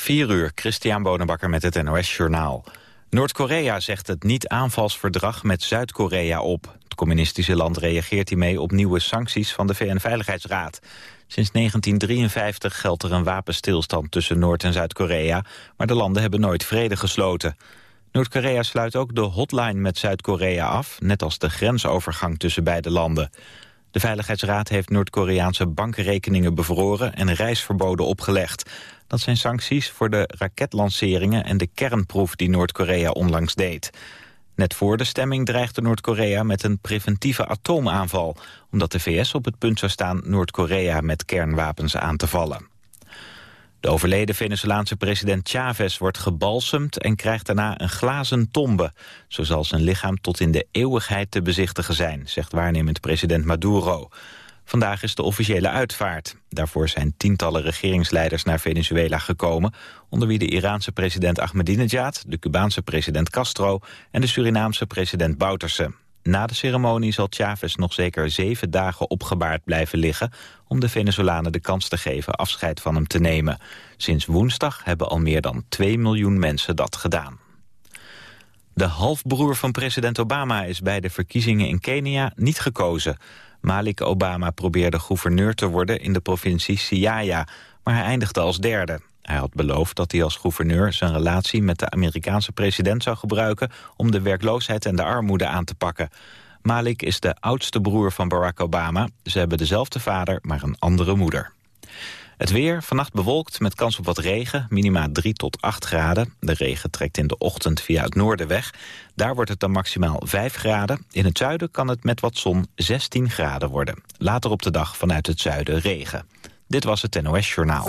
4 uur, Christian Bonenbakker met het NOS Journaal. Noord-Korea zegt het niet-aanvalsverdrag met Zuid-Korea op. Het communistische land reageert hiermee op nieuwe sancties van de VN-veiligheidsraad. Sinds 1953 geldt er een wapenstilstand tussen Noord- en Zuid-Korea... maar de landen hebben nooit vrede gesloten. Noord-Korea sluit ook de hotline met Zuid-Korea af... net als de grensovergang tussen beide landen. De Veiligheidsraad heeft Noord-Koreaanse bankrekeningen bevroren... en reisverboden opgelegd. Dat zijn sancties voor de raketlanceringen en de kernproef die Noord-Korea onlangs deed. Net voor de stemming dreigde Noord-Korea met een preventieve atoomaanval... omdat de VS op het punt zou staan Noord-Korea met kernwapens aan te vallen. De overleden Venezolaanse president Chavez wordt gebalsemd en krijgt daarna een glazen tombe. Zo zal zijn lichaam tot in de eeuwigheid te bezichtigen zijn, zegt waarnemend president Maduro. Vandaag is de officiële uitvaart. Daarvoor zijn tientallen regeringsleiders naar Venezuela gekomen... onder wie de Iraanse president Ahmadinejad, de Cubaanse president Castro... en de Surinaamse president Bouterse. Na de ceremonie zal Chavez nog zeker zeven dagen opgebaard blijven liggen... om de Venezolanen de kans te geven afscheid van hem te nemen. Sinds woensdag hebben al meer dan 2 miljoen mensen dat gedaan. De halfbroer van president Obama is bij de verkiezingen in Kenia niet gekozen... Malik Obama probeerde gouverneur te worden in de provincie Siaya, maar hij eindigde als derde. Hij had beloofd dat hij als gouverneur zijn relatie met de Amerikaanse president zou gebruiken om de werkloosheid en de armoede aan te pakken. Malik is de oudste broer van Barack Obama. Ze hebben dezelfde vader, maar een andere moeder. Het weer, vannacht bewolkt met kans op wat regen, minima 3 tot 8 graden. De regen trekt in de ochtend via het noorden weg. Daar wordt het dan maximaal 5 graden. In het zuiden kan het met wat zon 16 graden worden. Later op de dag vanuit het zuiden regen. Dit was het NOS Journaal.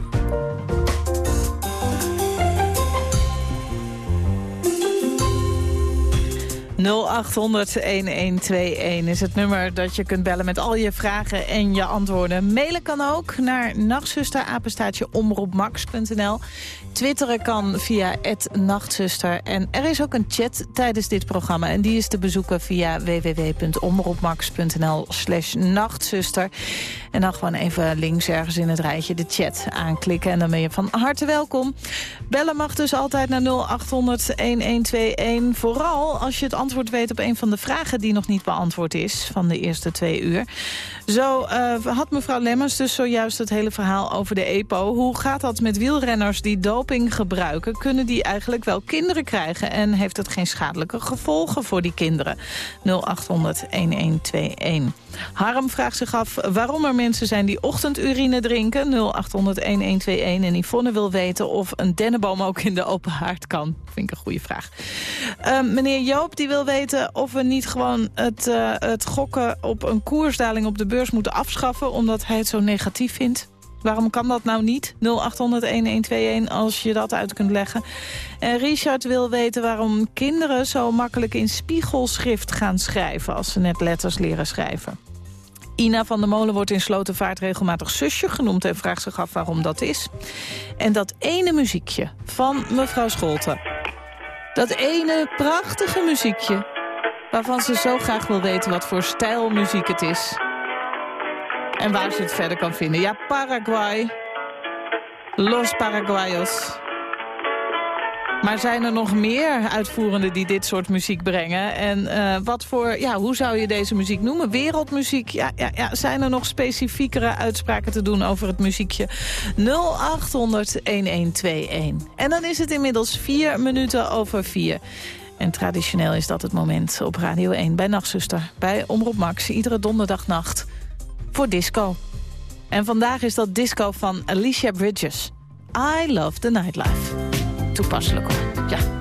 ...0800-1121 is het nummer dat je kunt bellen met al je vragen en je antwoorden. Mailen kan ook naar nachtzusterapenstaatje Twitteren kan via nachtzuster. En er is ook een chat tijdens dit programma. En die is te bezoeken via www.omroepmax.nl slash nachtzuster. En dan gewoon even links ergens in het rijtje de chat aanklikken. En dan ben je van harte welkom. Bellen mag dus altijd naar 0800-1121. Vooral als je het antwoord weet op een van de vragen die nog niet beantwoord is... van de eerste twee uur. Zo uh, had mevrouw Lemmers dus zojuist het hele verhaal over de EPO. Hoe gaat dat met wielrenners die doping gebruiken? Kunnen die eigenlijk wel kinderen krijgen? En heeft het geen schadelijke gevolgen voor die kinderen? 0800-1121. Harm vraagt zich af waarom er mensen zijn die ochtendurine drinken. 0800-1121. En Yvonne wil weten of een dennenboom ook in de open haard kan. Vind ik een goede vraag. Uh, meneer Joop die wil weten of we niet gewoon het, uh, het gokken op een koersdaling op de moeten afschaffen... omdat hij het zo negatief vindt. Waarom kan dat nou niet? 0800-1121 als je dat uit kunt leggen. En Richard wil weten waarom kinderen zo makkelijk in spiegelschrift gaan schrijven... als ze net letters leren schrijven. Ina van der Molen wordt in Slotenvaart regelmatig zusje genoemd... en vraagt zich af waarom dat is. En dat ene muziekje van mevrouw Scholten. Dat ene prachtige muziekje... waarvan ze zo graag wil weten wat voor stijl muziek het is... En waar ze het verder kan vinden. Ja, Paraguay. Los Paraguayos. Maar zijn er nog meer uitvoerenden die dit soort muziek brengen? En uh, wat voor, ja, hoe zou je deze muziek noemen? Wereldmuziek? Ja, ja, ja, zijn er nog specifiekere uitspraken te doen over het muziekje? 0800-1121. En dan is het inmiddels vier minuten over vier. En traditioneel is dat het moment op Radio 1 bij Nachtzuster. Bij Omroep Max, iedere donderdagnacht voor disco. En vandaag is dat disco van Alicia Bridges. I love the nightlife. Toepasselijk hoor, ja.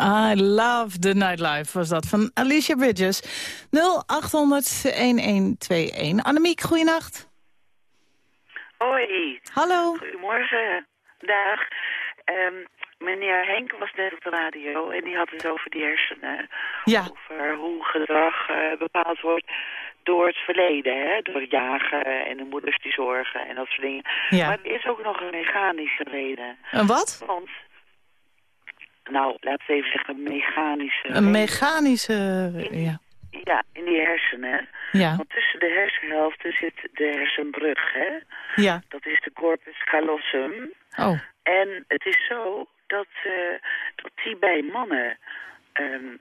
I love the nightlife was dat van Alicia Bridges. 0800-1121. Annemiek, goeienacht. Hoi. Hallo. Goedemorgen. Dag. Ehm, meneer Henk was net op de radio en die had het over die hersenen. Ja. Over hoe gedrag eh, bepaald wordt door het verleden, hè? door het jagen en de moeders die zorgen en dat soort dingen. Ja. Maar er is ook nog een mechanische reden. Een wat? Want, nou, laten we even zeggen, een mechanische Een mechanische... Ja. Ja, in die hersenen. Ja. Want tussen de hersenhelften zit de hersenbrug, hè? Ja. Dat is de corpus callosum. Oh. En het is zo dat, eh, dat die bij mannen ehm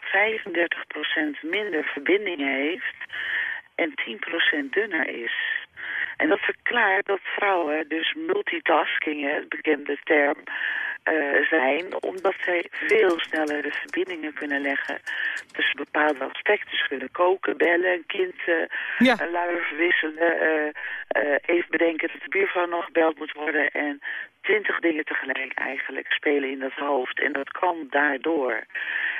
35% minder verbinding heeft en 10% dunner is. En dat verklaart dat vrouwen dus multitasking, hè, het bekende term, eh, zijn, omdat zij veel sneller de verbindingen kunnen leggen tussen bepaalde aspecten. Kunnen koken, bellen, een kind eh Ja. een luier verwisselen, eh, even bedenken dat de buurvrouw nog gebeld moet worden en twintig dingen tegelijk eigenlijk spelen in dat hoofd. En dat kan daardoor.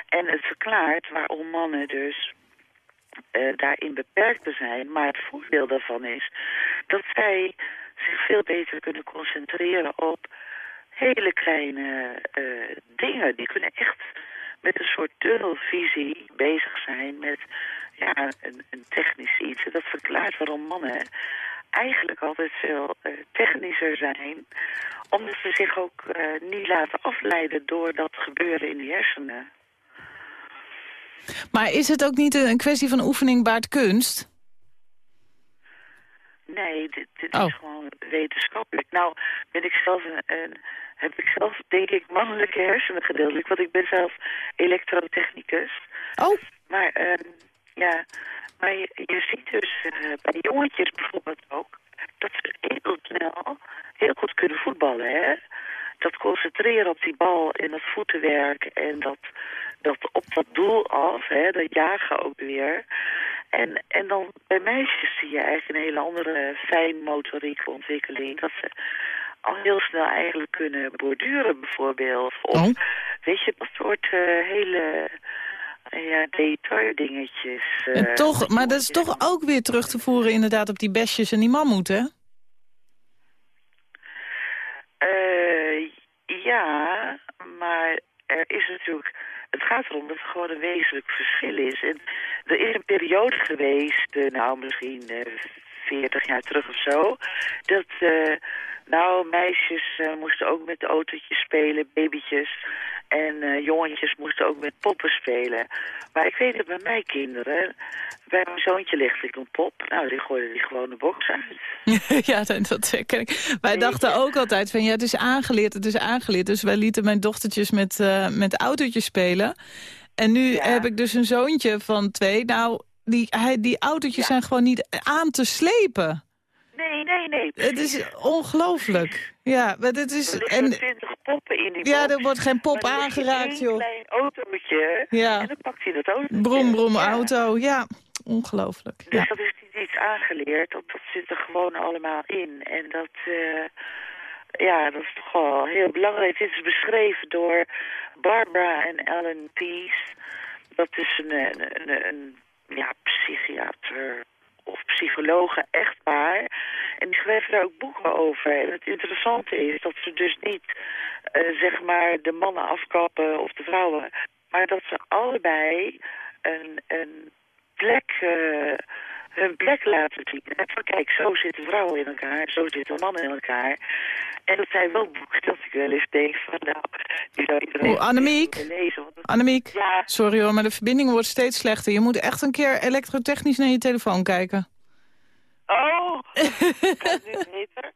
En het verklaart waarom mannen dus daarin beperkter zijn. Maar het voordeel daarvan is dat zij zich veel beter kunnen concentreren op hele kleine eh, dingen. Die kunnen echt met een soort tunnelvisie bezig zijn met ja, een, een technisch iets. En dat verklaart waarom mannen eigenlijk altijd veel eh, technischer zijn. Omdat ze zich ook eh, niet laten afleiden door dat gebeuren in die hersenen. Maar is het ook niet een kwestie van oefening baart kunst? Nee, dit, dit Oh. is gewoon wetenschappelijk. Nou, ben ik zelf een, een- heb ik zelf, denk ik, mannelijke hersenen gedeeltelijk. Want ik ben zelf elektrotechnicus. Oh, Maar ehm, ja, maar je, je ziet dus eh, bij jongetjes bijvoorbeeld ook... dat ze heel snel heel goed kunnen voetballen, hè? Dat concentreren op die bal en dat voetenwerk en dat, dat op dat doel af, hè, dat jagen ook weer. En, en dan bij meisjes zie je eigenlijk een hele andere fijnmotorieke ontwikkeling. Dat ze al heel snel eigenlijk kunnen borduren bijvoorbeeld. Of Oh. weet je, dat soort eh, hele eh, ja, detaildingetjes. eh, en toch, maar dat is toch ook weer terug te voeren inderdaad op die besjes en die mammoeten? Eh, ja, maar er is natuurlijk... Het gaat erom dat er gewoon een wezenlijk verschil is. En er is een periode geweest, eh, nou misschien eh 40 jaar terug of zo... dat, eh, nou, meisjes eh, moesten ook met autootjes spelen, babytjes... En eh, jongetjes moesten ook met poppen spelen. Maar ik weet dat bij mijn kinderen... Bij mijn zoontje ligt ik een pop. Nou, die gooide die gewoon de box uit. ja, dat, ik. Wij dachten ook altijd van ja, het is aangeleerd, het is aangeleerd. Dus wij lieten mijn dochtertjes met, met autootjes spelen. En nu Ja. heb ik dus een zoontje van twee. Nou, die, hij, die autootjes Ja. zijn gewoon niet aan te slepen. Nee, nee, nee. Het is ongelooflijk. Ja, maar het is... Er En, twintig poppen in die ja, er wordt geen pop er aangeraakt, joh. klein autootje. Ja. En dan pakt hij dat autootje. Brom, brom, Ja. auto. Ja, ongelooflijk. Dus Ja. dat is niet iets aangeleerd. Dat, dat zit er gewoon allemaal in. En dat, eh, ja, dat is toch wel heel belangrijk. Dit is beschreven door Barbara en Ellen Pease. Dat is een, een, een, een ja, psychiater of psychologen echtpaar. En die schrijven daar ook boeken over. En het interessante is dat ze dus niet, eh, zeg maar, de mannen afkappen of de vrouwen. Maar dat ze allebei een, een plek, eh, hun plek laten zien. En van kijk, zo zitten vrouwen in elkaar, zo zitten mannen in elkaar. En dat zijn wel boeken dat ik wel eens denk van, nou, die zou iedereen Oeh, Annemiek? lezen. Het- Annemiek, ja, sorry hoor, maar de verbinding wordt steeds slechter. Je moet echt een keer elektrotechnisch naar je telefoon kijken. oh, het beter?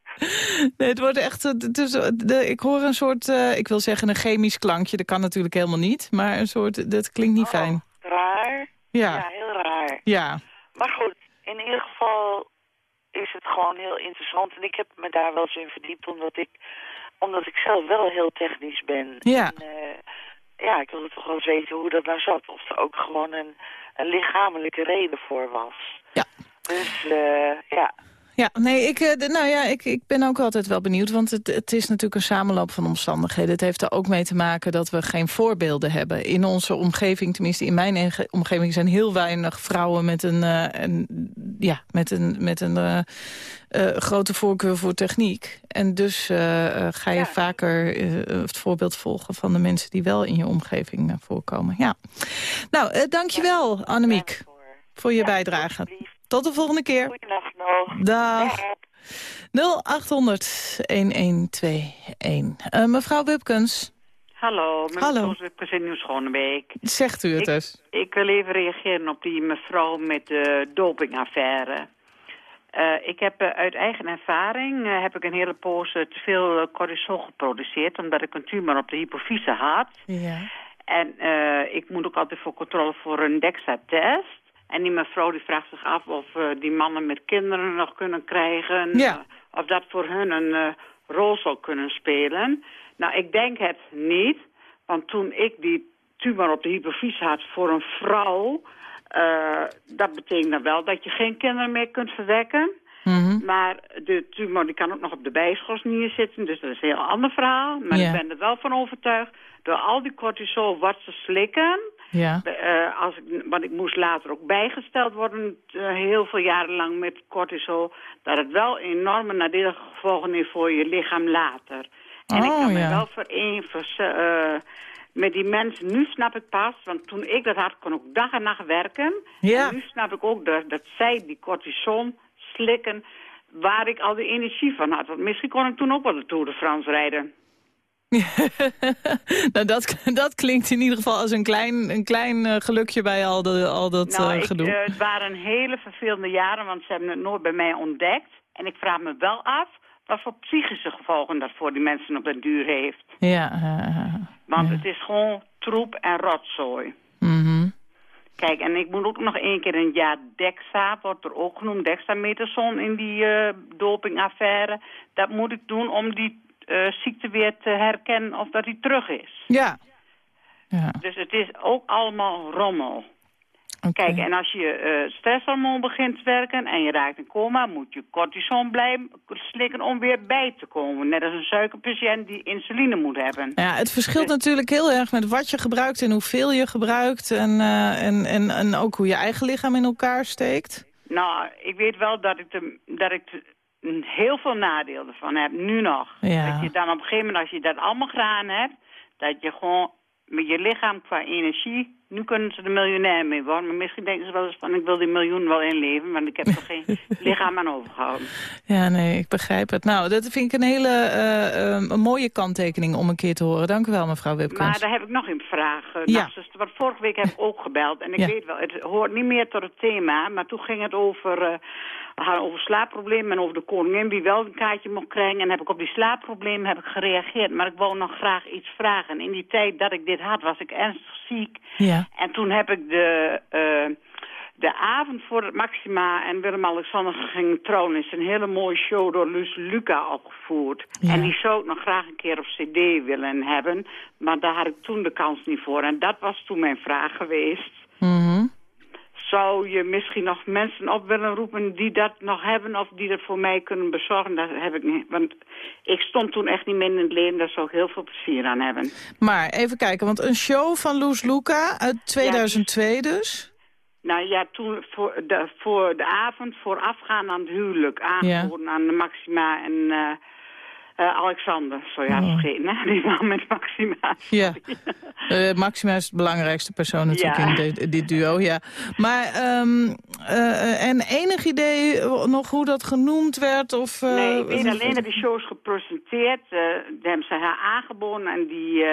Nee, het wordt echt... Het is, de, ik hoor een soort, eh, ik wil zeggen een chemisch klankje. Dat kan natuurlijk helemaal niet. Maar een soort, dat klinkt niet fijn. Oh, raar. Ja, Ja, heel raar. ja. Maar goed, in ieder geval is het gewoon heel interessant. En ik heb me daar wel eens in verdiept, omdat ik, omdat ik zelf wel heel technisch ben. Ja. En, eh, ja, ik wilde toch wel eens weten hoe dat nou zat. Of er ook gewoon een, een lichamelijke reden voor was. Ja. Dus eh, ja, Ja, nee, ik, eh, nou ja, ik, ik ben ook altijd wel benieuwd, want het, het is natuurlijk een samenloop van omstandigheden. Het heeft er ook mee te maken dat we geen voorbeelden hebben. In onze omgeving, tenminste in mijn omgeving, zijn heel weinig vrouwen met een, uh, een ja, met een, met een uh, grote voorkeur voor techniek. En dus ga je vaker het voorbeeld volgen van de mensen die wel in je omgeving voorkomen. Ja. Nou, dankjewel Annemiek voor je bijdrage. Tot de volgende keer. Goedendag nog. Dag. 0800-1121. Uh, mevrouw Wupkens. Hallo, Hallo. mevrouw Wupkens in Nieuw-Schonebeek. Zegt u het ik, dus. Ik wil even reageren op die mevrouw met de dopingaffaire. Uh, ik heb uh, uit eigen ervaring uh, heb ik een hele poos te veel cortisol geproduceerd... omdat ik een tumor op de hypofyse had. Ja. En ik moet ook altijd voor controle voor een DEXA-test. En die mevrouw die vraagt zich af of uh, die mannen met kinderen nog kunnen krijgen. Ja. Uh, of dat voor hun een uh, rol zal kunnen spelen. Nou, ik denk het niet. Want toen ik die tumor op de hypofyse had voor een vrouw... dat betekent wel dat je geen kinderen meer kunt verwekken. -hmm. Maar de tumor die kan ook nog op de bijschelsnier zitten. Dus dat is een heel ander verhaal. Maar Ja. ik ben er wel van overtuigd. Door al die cortisol wat ze slikken... Ja. Uh, als ik, want ik moest later ook bijgesteld worden, uh, heel veel jaren lang met cortisol, dat het wel enorme nadelige gevolgen heeft voor je lichaam later. En Oh, ik kan me wel vereenvoudigen uh, met die mensen. Nu snap ik pas, want toen ik dat had, kon ik dag en nacht werken. Ja. En nu snap ik ook dat, dat zij die cortison slikken waar ik al die energie van had. Want misschien kon ik toen ook wel de Tour de France rijden. nou, dat, dat klinkt in ieder geval als een klein, een klein uh, gelukje bij al, de, al dat nou, uh, ik, gedoe. Uh, het waren hele vervelende jaren, want ze hebben het nooit bij mij ontdekt. En ik vraag me wel af wat voor psychische gevolgen dat voor die mensen op den duur heeft. Ja. Want ja. het is gewoon troep en rotzooi. Mm -hmm. Kijk, en ik moet ook nog één keer een jaar DEXA, wordt er ook genoemd, dexamethason in die dopingaffaire. Dat moet ik doen om die uh, ziekte weer te herkennen of dat hij terug is. Ja. ja. Dus het is ook allemaal rommel. Okay. Kijk, en als je uh, stresshormoon begint te werken en je raakt in coma... moet je cortison blijven slikken om weer bij te komen. Net als een suikerpatiënt die insuline moet hebben. Ja, het verschilt dus... natuurlijk heel erg met wat je gebruikt en hoeveel je gebruikt... En, uh, en, en, en ook hoe je eigen lichaam in elkaar steekt. Nou, ik weet wel dat ik, de, dat ik de, heel veel nadelen ervan heb, nu nog. Ja. Dat je dan op een gegeven moment, als je dat allemaal gedaan hebt... dat je gewoon met je lichaam qua energie... nu kunnen ze er miljonair mee worden. Maar misschien denken ze wel eens van... ik wil die miljoen wel inleven... want ik heb er geen lichaam aan overgehouden. Ja, nee, ik begrijp het. Nou, dat vind ik een hele uh, uh, een mooie kanttekening om een keer te horen. Dank u wel, mevrouw Wipkens. Maar daar heb ik nog een vraag. Uh, ja. Want vorige week heb ik ook gebeld. En ik ja. weet wel, het hoort niet meer tot het thema... maar toen ging het over... uh, we hadden over slaapproblemen en over de koningin wie wel een kaartje mocht krijgen. En heb ik op die slaapproblemen heb ik gereageerd. Maar ik wou nog graag iets vragen. In die tijd dat ik dit had, was ik ernstig ziek. Ja. En toen heb ik de, uh, de avond voor het Maxima en Willem-Alexander ging trouwen... is een hele mooie show door Luus Luca opgevoerd. Ja. En die zou ik nog graag een keer op cd willen hebben. Maar daar had ik toen de kans niet voor. En dat was toen mijn vraag geweest. Mm -hmm zou je misschien nog mensen op willen roepen die dat nog hebben... of die dat voor mij kunnen bezorgen? Dat heb ik niet. Want ik stond toen echt niet meer in het leven. Daar zou ik heel veel plezier aan hebben. Maar even kijken, want een show van Loes Luca uit 2002 ja, dus... Nou ja, toen voor de, voor de avond voorafgaan aan het huwelijk... aangeboden ja. aan de Maxima en... Uh, uh, Alexander, zo ja, Oh. vergeten, hè? Die man met Maxima. Ja, uh, Maxima is de belangrijkste persoon natuurlijk Ja. in dit, dit duo, ja. Maar, um, uh, en enig idee nog hoe dat genoemd werd? Of, nee, ik weet alleen dat die show is gepresenteerd. die hebben ze haar aangeboden en die...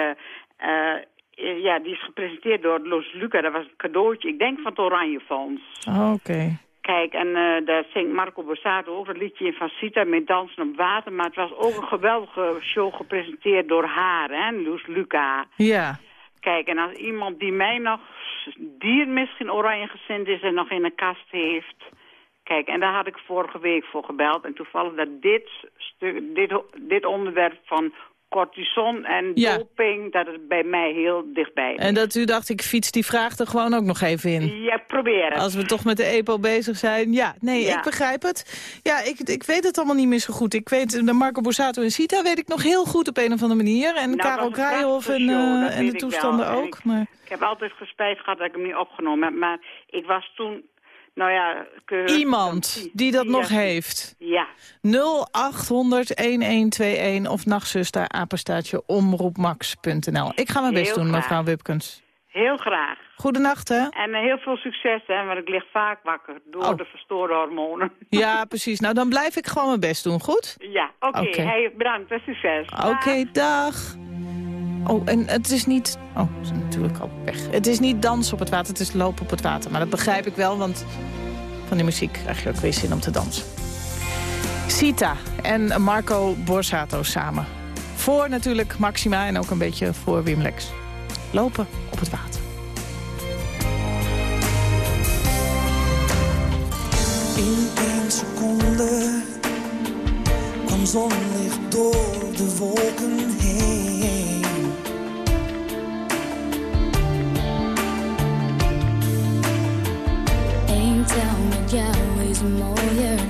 ja, die is gepresenteerd door Los Luca. Dat was een cadeautje, ik denk van het Oranje Fonds. Oh, Oké. Okay. Kijk, en uh, daar zingt Marco Borsato ook dat liedje in van Sita met Dansen op Water. Maar het was ook een geweldige show gepresenteerd door haar, hè, Loes Luca. Ja. Kijk, en als iemand die mij nog, die misschien oranje gezind is en nog in een kast heeft... Kijk, en daar had ik vorige week voor gebeld. En toevallig dat dit, stuk, dit, dit onderwerp van cortison en Ja. doping, dat het bij mij heel dichtbij is. En dat u dacht, ik fiets die vraag er gewoon ook nog even in. Ja, probeer het. Als we toch met de EPO bezig zijn. Ja, nee, Ja. ik begrijp het. Ja, ik, ik weet het allemaal niet meer zo goed. Ik weet, de Marco Borsato en Sita weet ik nog heel goed op een of andere manier. En Nou, Karel Krijhoff en, dat en de toestanden ook. ik- Maar... Ik heb altijd gespijt gehad dat ik hem niet opgenomen heb. Maar ik was toen, nou ja... Iemand die dat Ja, nog heeft. Ja, 0800-1121 of nachtzuster, apenstaartje, omroepmax.nl. Ik ga mijn best Heel doen, graag. mevrouw Wipkens. heel graag. Goedenacht, hè? En eh, heel veel succes, hè, want ik lig vaak wakker door Oh. de verstoorde hormonen. Ja, precies. Nou, dan blijf ik gewoon mijn best doen, goed? Ja, oké. Hey, bedankt en succes. Oké, dag. Oh, en het is niet... Oh, het is natuurlijk al weg. Het is niet dansen op het water, het is lopen op het water. Maar dat begrijp ik wel, want van die muziek krijg je ook weer zin om te dansen. Sita en Marco Borsato samen. Voor natuurlijk Maxima en ook een beetje voor Wim Lex. Lopen op het water. In één seconde kwam zonlicht door de wolken heen. Eén tel met jou is mooier dan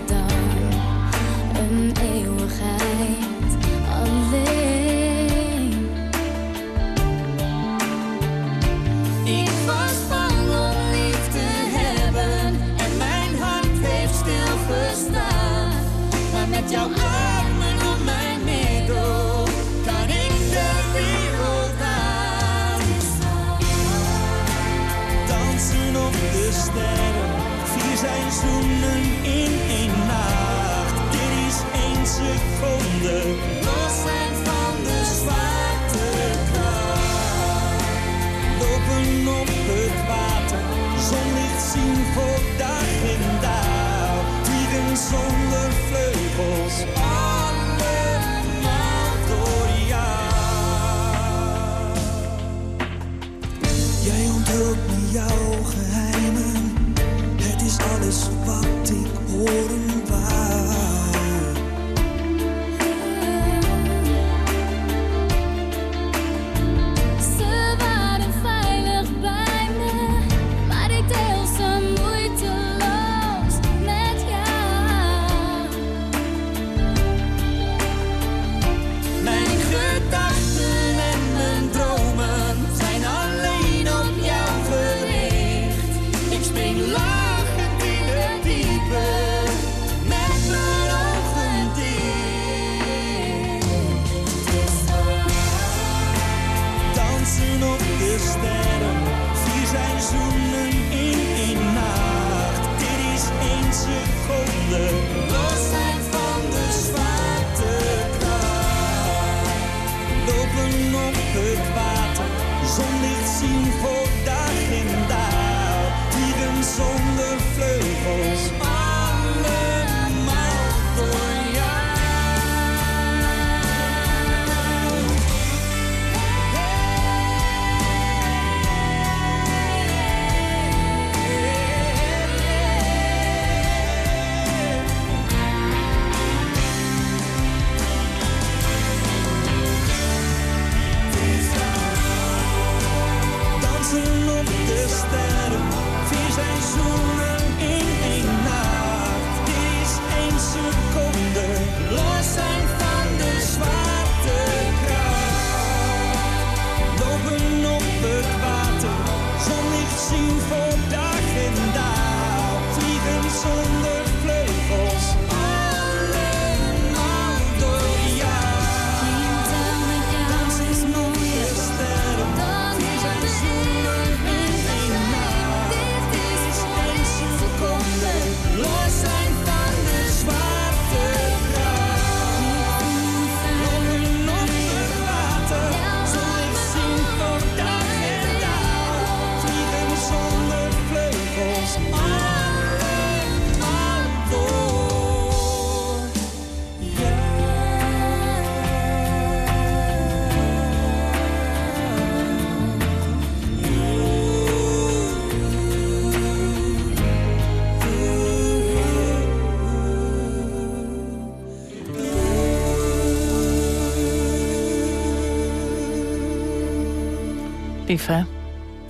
vleugel.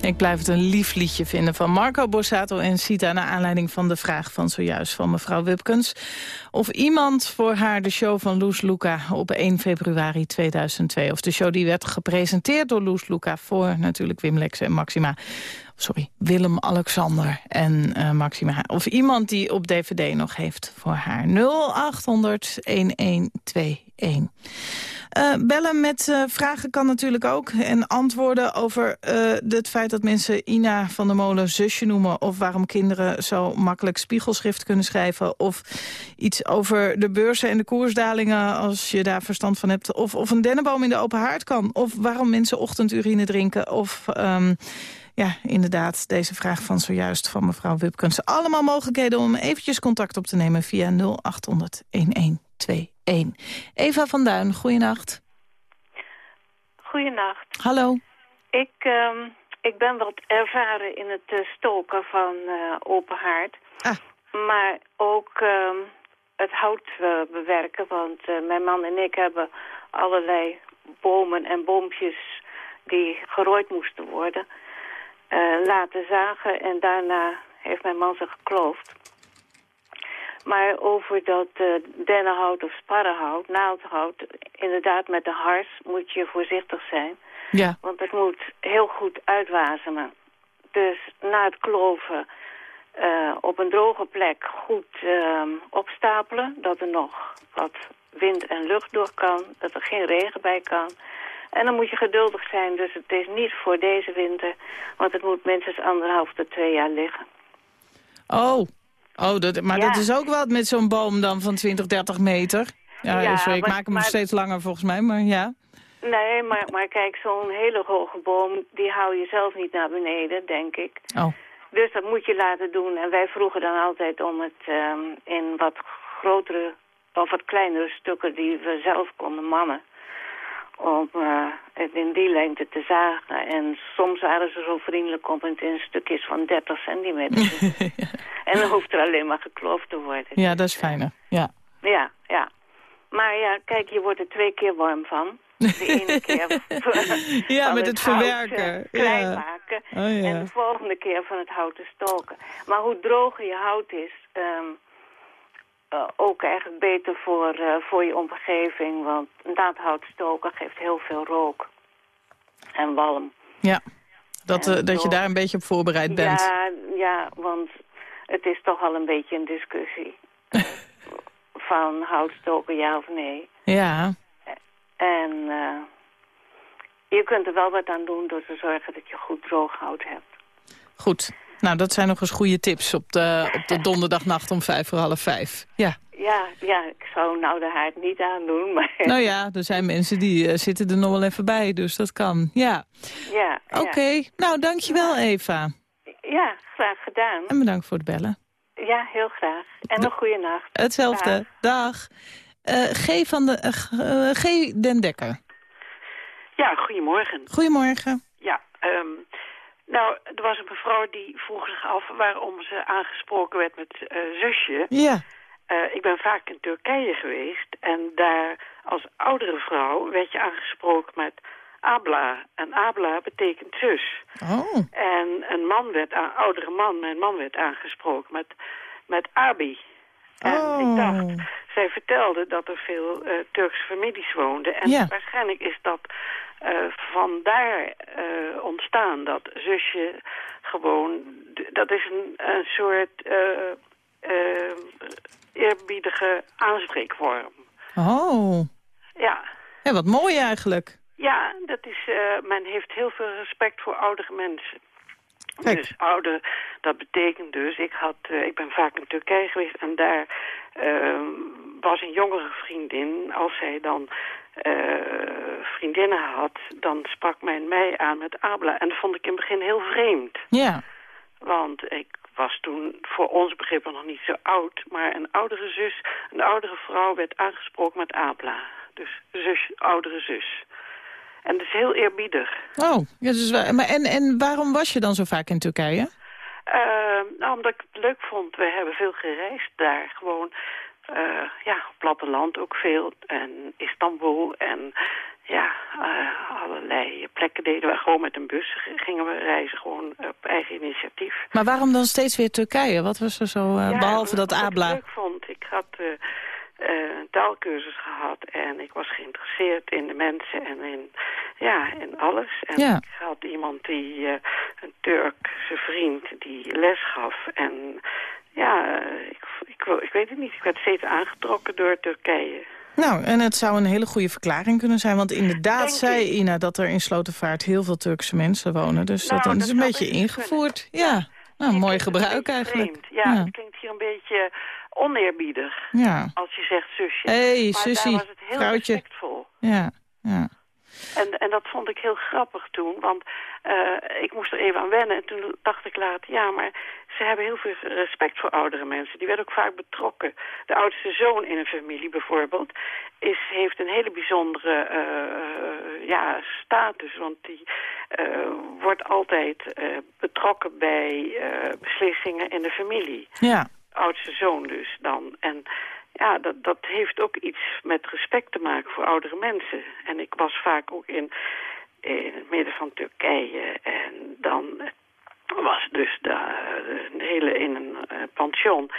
Ik blijf het een lief liedje vinden van Marco Borsato en Sita... naar aanleiding van de vraag van zojuist van mevrouw Wupkens... of iemand voor haar de show van Loes Luca op 1 februari 2002... of de show die werd gepresenteerd door Loes Luca... voor natuurlijk Wim Lex en Maxima... Sorry, Willem-Alexander en eh, Maxima. Of iemand die op DVD nog heeft voor haar. 0800-1121. Eh, bellen met eh, vragen kan natuurlijk ook. En antwoorden over eh, het feit dat mensen Ina van der Molen zusje noemen. Of waarom kinderen zo makkelijk spiegelschrift kunnen schrijven. Of iets over de beurzen en de koersdalingen als je daar verstand van hebt. Of, of een dennenboom in de open haard kan. Of waarom mensen ochtendurine drinken. Of... ehm, ja, inderdaad, deze vraag van zojuist van mevrouw Wupkens. Allemaal mogelijkheden om eventjes contact op te nemen via 0800 1121. Eva van Duin, goeienacht. Goedenacht. Hallo. Ik, ehm, ik ben wat ervaren in het eh, stoken van eh, open haard. Ah. Maar ook ehm, het hout eh, bewerken. Want mijn man en ik hebben allerlei bomen en boompjes die gerooid moesten worden... laten zagen en daarna heeft mijn man ze gekloofd. Maar over dat eh, dennenhout of sparrenhout, naaldhout... inderdaad met de hars moet je voorzichtig zijn. Ja, Want het moet heel goed uitwasemen. Dus na het kloven eh, op een droge plek goed ehm, opstapelen. Dat er nog wat wind en lucht door kan. Dat er geen regen bij kan. En dan moet je geduldig zijn. Dus het is niet voor deze winter. Want het moet minstens anderhalf tot twee jaar liggen. oh. Oh dat, maar Ja. dat is ook wat met zo'n boom dan van 20, 30 meter. Ja, Ja, sorry, ik maar- maak hem maar- steeds langer volgens mij, maar ja. Nee, maar, maar kijk, zo'n hele hoge boom... die hou je zelf niet naar beneden, denk ik. Oh, Dus dat moet je laten doen. En wij vroegen dan altijd om het ehm, in wat grotere of wat kleinere stukken die we zelf konden mannen. Om eh, het in die lengte te zagen. En soms waren ze zo vriendelijk om het in stukjes van 30 centimeter te doen. En dan hoeft er alleen maar gekloofd te worden. ja, dat is fijner. Ja. Ja, ja. Maar ja, kijk, je wordt er twee keer warm van. De ene keer Ja, van met het hout, eh, verwerken. klein Ja. maken. Oh, ja. En de volgende keer van het hout te stoken. Maar hoe droger je hout is, ehm, eh, ook eigenlijk beter voor, eh, voor je omgeving. Want naadhout stoken geeft heel veel rook en walm. Ja, dat, eh, dat je daar een beetje op voorbereid bent. Ja, ja, want het is toch al een beetje een discussie. van hout stoken, ja of nee. Ja, En je kunt er wel wat aan doen door te zorgen dat je goed droog hout hebt. goed. Nou, dat zijn nog eens goede tips op de, op de donderdagnacht om vijf voor half vijf. Ja. Ja, ja, ik zou nou de haard niet aandoen, maar Nou ja, er zijn mensen die eh, zitten er nog wel even bij, dus dat kan. Ja, ja. oké. Nou, dankjewel Eva. Ja. graag gedaan. En bedankt voor het bellen. Ja, heel graag. En een goede nacht. Hetzelfde. Dag. Eh, G. van de, eh, G-. Den Dekker. Ja, goedemorgen. Goedemorgen. Ja, ehm, nou, er was een mevrouw die vroeg zich af waarom ze aangesproken werd met eh, zusje. Ja. Eh, ik ben vaak in Turkije geweest en daar als oudere vrouw werd je aangesproken met abla. En abla betekent zus. Oh. En een man werd, aan, oudere man, mijn man werd aangesproken met, met abi. En Oh. ik dacht, zij vertelde dat er veel eh, Turkse families woonden. En Ja. waarschijnlijk is dat eh vandaar eh, ontstaan. Dat zusje gewoon, dat is een, een soort eerbiedige aanspreekvorm. Oh. Ja. Ja, wat mooi eigenlijk. Ja, dat is, men heeft heel veel respect voor oudere mensen. Kijk. Dus ouder, dat betekent dus, ik, had, eh, ik ben vaak in Turkije geweest en daar eh, was een jongere vriendin. Als zij dan eh, vriendinnen had, dan sprak men mij aan met Abla. En dat vond ik in het begin heel vreemd. Ja. Want ik was toen voor ons begrip nog niet zo oud. Maar een oudere zus, een oudere vrouw werd aangesproken met Abla. Dus zus, oudere zus. En dat is heel eerbiedig. Oh, ja, dus, maar en, en waarom was je dan zo vaak in Turkije? Eh, nou, omdat ik het leuk vond. We hebben veel gereisd daar. Gewoon, eh, ja, platteland ook veel. En Istanbul. En ja, eh, allerlei plekken deden we gewoon met een bus. Gingen we reizen gewoon op eigen initiatief. Maar waarom dan steeds weer Turkije? Wat was er zo, eh, Ja, behalve dat wat ik ABLA? leuk vond, ik had een taalkursus gehad en ik was geïnteresseerd in de mensen en in, ja, in alles. En Ja. ik had iemand die, eh, een Turkse vriend, die les gaf. En ja, eh, ik, ik, wil- ik weet het niet, ik werd steeds aangetrokken door Turkije. Nou, en het zou een hele goede verklaring kunnen zijn. Want inderdaad Denk zei ik. Ina dat er in Slotervaart heel veel Turkse mensen wonen. Dus Nou, dat, is een beetje kunnen. ingevoerd. Ja, nou, mooi gebruik eigenlijk. vreemd. Ja, het klinkt hier een beetje oneerbiedig. ja. Als je zegt zusje. Hey, maar daar was het heel vrouwtje. respectvol. ja, ja. En, en dat vond ik heel grappig toen, want eh, ik moest er even aan wennen. En toen dacht ik later, ja, maar ze hebben heel veel respect voor oudere mensen. Die werden ook vaak betrokken. De oudste zoon in een familie bijvoorbeeld is, heeft een hele bijzondere eh, ja, status. Want die eh, wordt altijd betrokken bij beslissingen in de familie Ja, oudste zoon dus dan. En ja, dat, dat heeft ook iets met respect te maken voor oudere mensen. En ik was vaak ook in, in het midden van Turkije. En dan was dus de, de hele in een eh, pension.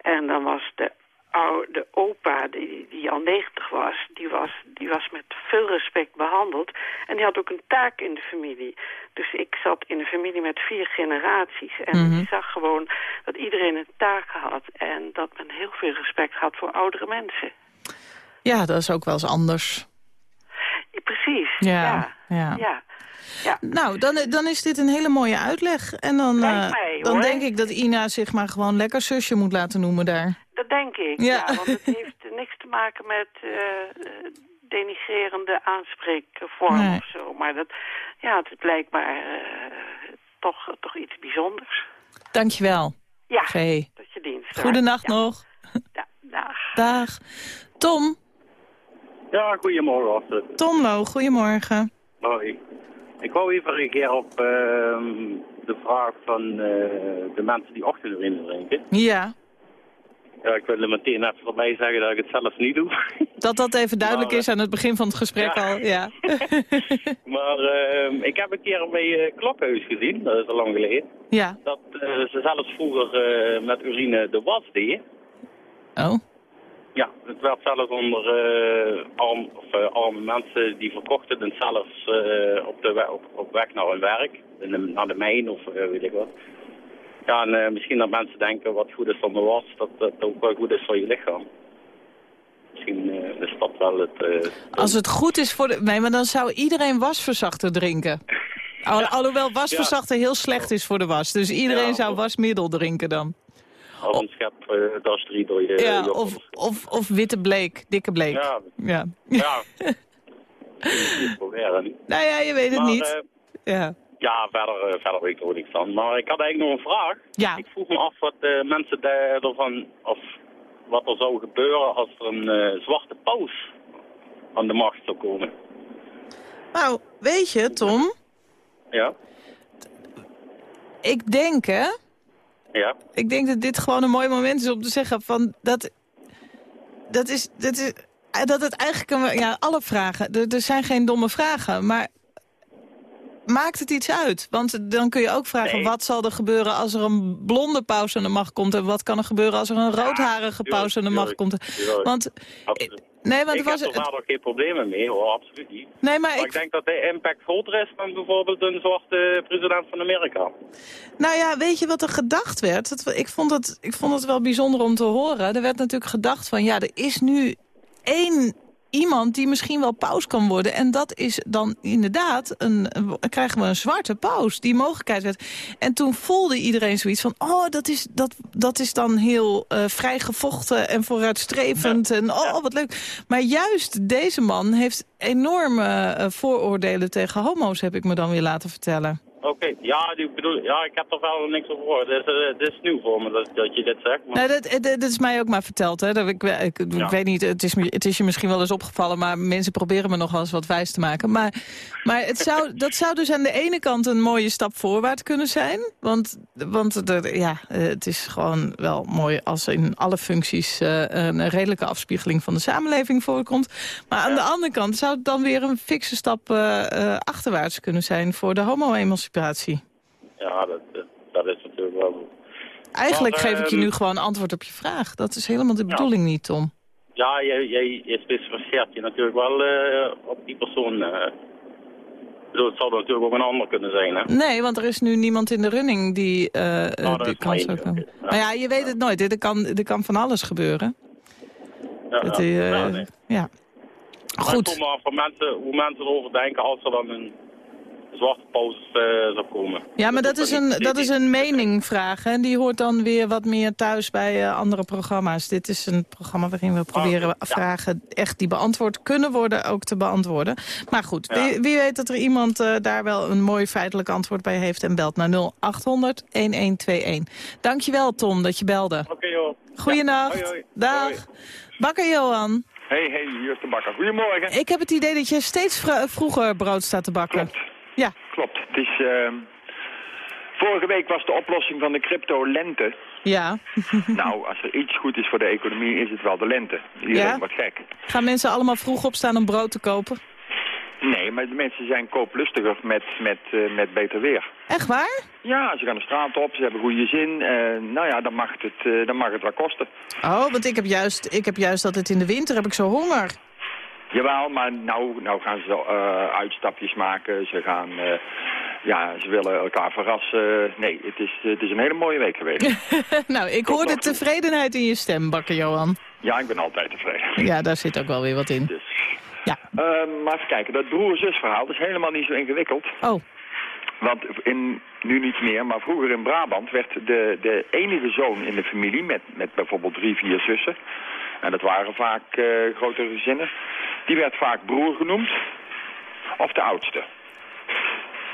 En dan was de oude opa, die, die al 90 was die, was, die was met veel respect behandeld. En die had ook een taak in de familie. Dus ik zat in een familie met vier generaties. En Mhm. ik zag gewoon dat iedereen een taak had. En dat men heel veel respect had voor oudere mensen. ja, dat is ook wel eens anders. Precies, Ja, ja. ja. ja. Nou, dan, dan is dit een hele mooie uitleg. En dan, eh, mij, dan denk ik dat Ina zich maar gewoon lekker zusje moet laten noemen daar. Dat denk ik, Ja. ja. want het heeft niks te maken met eh, eh, denigrerende aanspreekvorm Nee. of zo. Maar dat, ja, het is blijkbaar eh, toch, toch iets bijzonders. Dankjewel, Ja, G. tot je dienst. Goedenacht ja. nog. Ja, dag. Dag. Tom, Ja, goedemorgen. Astrid. Tom Lo, goedemorgen. Hoi. Ik wou even reageren op ehm, de vraag van eh, de mensen die ochtendurine drinken. Ja, Ja, ik wil er meteen even erbij zeggen dat ik het zelf niet doe. dat dat even duidelijk Maar, is aan het begin van het gesprek ja. al. Ja. maar ehm, ik heb een keer bij uh, Klokhuis gezien, dat is al lang geleden, ja. dat eh, ze zelfs vroeger eh, met urine de was deden. Oh, Ja, het werd zelfs onder arm, of, eh, arme mensen die verkochten het zelfs eh, op, de we- op, op weg naar hun werk, in de- naar de mijn of weet ik wat. Ja, en misschien dat mensen denken wat goed is voor mijn was, dat dat ook wel goed is voor je lichaam. Misschien is dat wel het... als het goed is voor de... Nee, maar dan zou iedereen wasverzachter drinken. Al, alhoewel wasverzachter heel slecht is voor de was. Dus iedereen Ja, zou wasmiddel drinken dan. Als een schep uh, das drie door je... Ja, je of, of, of witte bleek, dikke bleek. Ja, Ja. ja. Proberen. Nou ja, je weet het Maar, niet. eh, Ja. Ja, verder, eh, verder weet ik er ook niks van. Maar ik had eigenlijk nog een vraag. Ja. Ik vroeg me af wat eh, mensen daar- ervan, of wat er zou gebeuren als er een eh, zwarte paus aan de macht zou komen. Nou, weet je, Tom, Ja, ik denk hè, ja, ik denk dat dit gewoon een mooi moment is om te zeggen van dat, dat is, dat is, dat het eigenlijk, een, ja, alle vragen, er, er zijn geen domme vragen, maar maakt het iets uit? Want dan kun je ook vragen, Nee. wat zal er gebeuren als er een blonde paus aan de macht komt en wat kan er gebeuren als er een roodharige paus aan de macht komt? tuurlijk. Want, absoluut. Nee, want ik was, heb er verder geen problemen mee, hoor, absoluut niet. nee, maar Maar ik ik, denk dat de impact groter is dan bijvoorbeeld een zwarte president van Amerika. Nou ja, weet je wat er gedacht werd? Dat, ik, vond het, ik vond het wel bijzonder om te horen. Er werd natuurlijk gedacht van, ja, er is nu één iemand die misschien wel paus kan worden. En dat is dan inderdaad, een, een- krijgen we een zwarte paus. Die mogelijkheid werd. En toen voelde iedereen zoiets van, oh, dat is, dat, dat is dan heel eh vrijgevochten en vooruitstrevend. En oh, wat leuk. Maar juist deze man heeft enorme eh, vooroordelen tegen homo's, heb ik me dan weer laten vertellen. Oké, ja, ik bedoel, ja, ik heb er wel niks over gehoord. Dit, is, eh, dit is nieuw voor me dat, dat je dit zegt. Maar... Nou, dat, dat, dat is mij ook maar verteld. Hè. Dat, ik, ik, ik Ja. weet niet, het is, het is je misschien wel eens opgevallen... maar mensen proberen me nog wel eens wat wijs te maken. Maar, maar het zou, dat zou dus aan de ene kant een mooie stap voorwaarts kunnen zijn. Want, want er- ja, eh, het is gewoon wel mooi als in alle functies... eh, een redelijke afspiegeling van de samenleving voorkomt. Maar aan de andere kant zou het dan weer een fikse stap eh, eh, achterwaarts kunnen zijn... voor de homo-emancipatie. Ja, dat, dat, dat is natuurlijk wel... Eigenlijk Maar, geef ik je ehm, nu gewoon antwoord op je vraag. Dat is helemaal de bedoeling niet, Tom. Ja, jij, jij, jij specificeert je natuurlijk wel eh, op die persoon. Ik bedoel, het zou natuurlijk ook een ander kunnen zijn, hè? Nee, want er is nu niemand in de running die eh, dat die kans zou. Ja. Maar ja, je weet het nooit. Er kan, er kan van alles gebeuren. Ja, Het, ja. Ja, nee. ja. Maar Goed. kom maar mensen, hoe mensen erover denken als er dan een zwarte pauze eh, zou komen. Ja, maar dat is een, dat is een meningvraag. Hè? Die hoort dan weer wat meer thuis bij eh, andere programma's. Dit is een programma waarin we proberen ja. vragen echt die beantwoord kunnen worden ook te beantwoorden. Maar goed, Ja. wie, wie weet dat er iemand eh, daar wel een mooi feitelijk antwoord bij heeft en belt naar 0800 1121. Dankjewel Tom dat je belde. Oké joh. Goeienacht. Ja, hoi, hoi. Dag. Hoi. Bakker Johan, Hey, hey, hier is de bakker. Goedemorgen. ik heb het idee dat je steeds vro- vroeger brood staat te bakken. Klopt. Ja. Klopt. Het is, ehm, vorige week was de oplossing van de crypto lente. Ja. nou, als er iets goed is voor de economie, is het wel de lente. Iedereen Ja? wordt gek. Gaan mensen allemaal vroeg opstaan om brood te kopen? Nee, maar de mensen zijn kooplustiger met, met, eh, met beter weer. Echt waar? Ja, ze gaan de straat op, ze hebben goede zin. eh, nou ja, dan mag, het, eh, dan mag het wel kosten. Oh, want ik heb juist, ik heb juist dat het in de winter heb ik zo honger. Jawel, maar nou, nou gaan ze eh, uitstapjes maken. Ze gaan, eh, ja, ze willen elkaar verrassen. Nee, het is, het is een hele mooie week geweest. nou, ik hoor de tevredenheid in je stem, bakker Johan. ja, ik ben altijd tevreden. Ja, daar zit ook wel weer wat in. Dus. Ja. Eh, maar even kijken, dat broer-zus verhaal is helemaal niet zo ingewikkeld. Oh, Want in, nu niet meer, maar vroeger in Brabant werd de, de enige zoon in de familie met, met bijvoorbeeld drie, vier zussen. En dat waren vaak eh, grotere gezinnen. Die werd vaak broer genoemd. Of de oudste.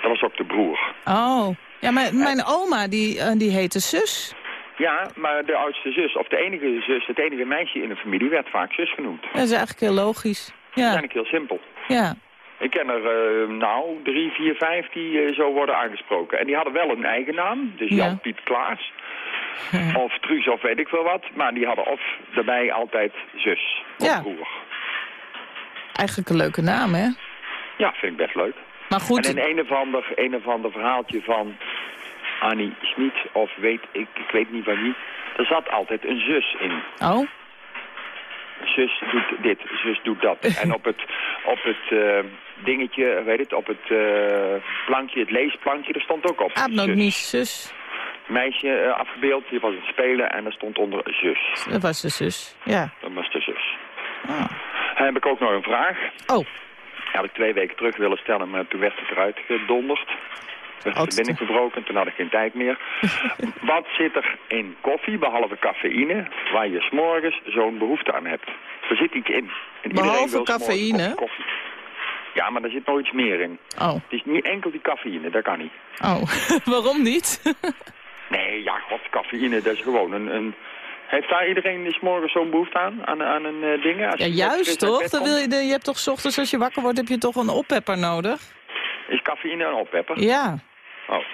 Dat was ook de broer. oh. Ja, mijn, mijn oma, die, eh, die heette zus. Ja, maar de oudste zus, of de enige zus, het enige meisje in de familie, werd vaak zus genoemd. Dat is eigenlijk heel logisch. Dat is Ja, eigenlijk heel simpel. ja. Ik ken er, eh, nou, drie, vier, vijf die zo worden aangesproken. En die hadden wel een eigen naam, dus Ja. Jan Piet Klaas. Of Truus of weet ik veel wat. Maar die hadden of daarbij altijd zus of Ja. broer. Eigenlijk een leuke naam, hè? Ja, vind ik best leuk. Maar goed, En in een of, ander, een of ander verhaaltje van Annie Schmid, of weet ik, ik weet niet van wie. Er zat altijd een zus in. oh, Zus doet dit, zus doet dat. En op het, op het eh, dingetje, weet het, op het eh, plankje, het leesplankje, daar stond ook op. zus. Abnomies zus. Meisje eh, afgebeeld, die was aan het spelen en er stond onder zus. Dat was de zus. Ja. Dat was de zus. Ah. Dan heb ik ook nog een vraag. Oh, Die had ik twee weken terug willen stellen, maar toen werd het eruit gedonderd. Werd de verbinding verbroken, toen had ik geen tijd meer. Wat zit er in koffie, behalve cafeïne, waar je s'morgens zo'n behoefte aan hebt? Er zit iets in. En Behalve cafeïne? koffie. Ja, maar er zit nog iets meer in. oh, Het is niet enkel die cafeïne, dat kan niet. oh. Waarom niet? Nee, ja, god, cafeïne, dat is gewoon een... een... Heeft daar iedereen s morgens zo'n behoefte aan, aan, aan een eh, ding? Als ja, juist toch? Dan wil je, de, je hebt toch 's ochtends als je wakker wordt, heb je toch een oppepper nodig? Is cafeïne een oppepper? Ja. Oh,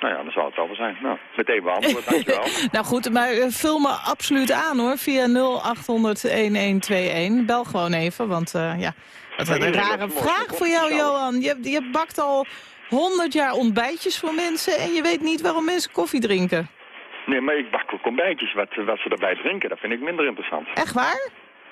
nou ja, dan zal het wel wel zijn. Nou, meteen beantwoord, dankjewel. Nou goed, maar eh, vul me absoluut aan hoor, via 0800-1121. Bel gewoon even, want eh, ja, wat een iedereen rare vraag voor jou, Johan. Je, je bakt al 100 jaar ontbijtjes voor mensen en je weet niet waarom mensen koffie drinken. Nee, maar ik bak ook ontbijtjes. Wat, wat ze erbij drinken, dat vind ik minder interessant. Echt waar?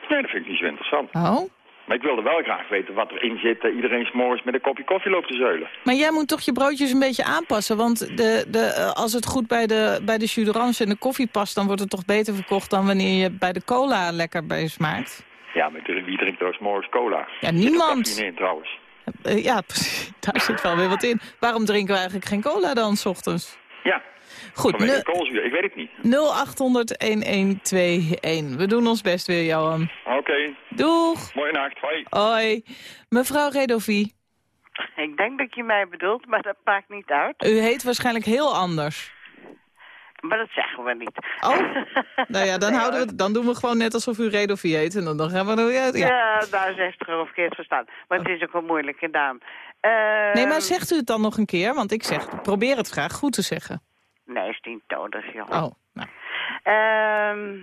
Nee, dat vind ik niet zo interessant. Oh. Maar ik wilde wel graag weten wat erin zit. dat iedereen s'morgens met een kopje koffie loopt te zeulen. Maar jij moet toch je broodjes een beetje aanpassen, want de, de, eh, als het goed bij de, bij de jus en de koffie past, dan wordt het toch beter verkocht dan wanneer je bij de cola lekker bij smaakt. Ja, maar wie drinkt er s'morgens cola? Ja, niemand. in trouwens. Eh, ja, precies. Daar zit wel weer wat in. Waarom drinken we eigenlijk geen cola dan, s ochtends? Ja, Goed, koolzuur. Ik weet het niet. 0800-1121. We doen ons best weer, Johan. Oké, Doeg. mooie nacht. Hoi. Hoi. Mevrouw Redovie. Ik denk dat je mij bedoelt, maar dat maakt niet uit. U heet waarschijnlijk heel anders. Maar dat zeggen we niet. Oh, nou ja, dan, Nee, houden we, het- dan doen we gewoon net alsof u Redovie heet. En dan, dan gaan we er weer uit. Ja, Ja. daar is gewoon verkeerd verstaan. Maar het is ook een moeilijke naam. Nee, Ehm, maar zegt u het dan nog een keer? Want ik zeg, probeer het graag goed te zeggen. Nee, is niet nodig, joh. Oh, nou. Ehm,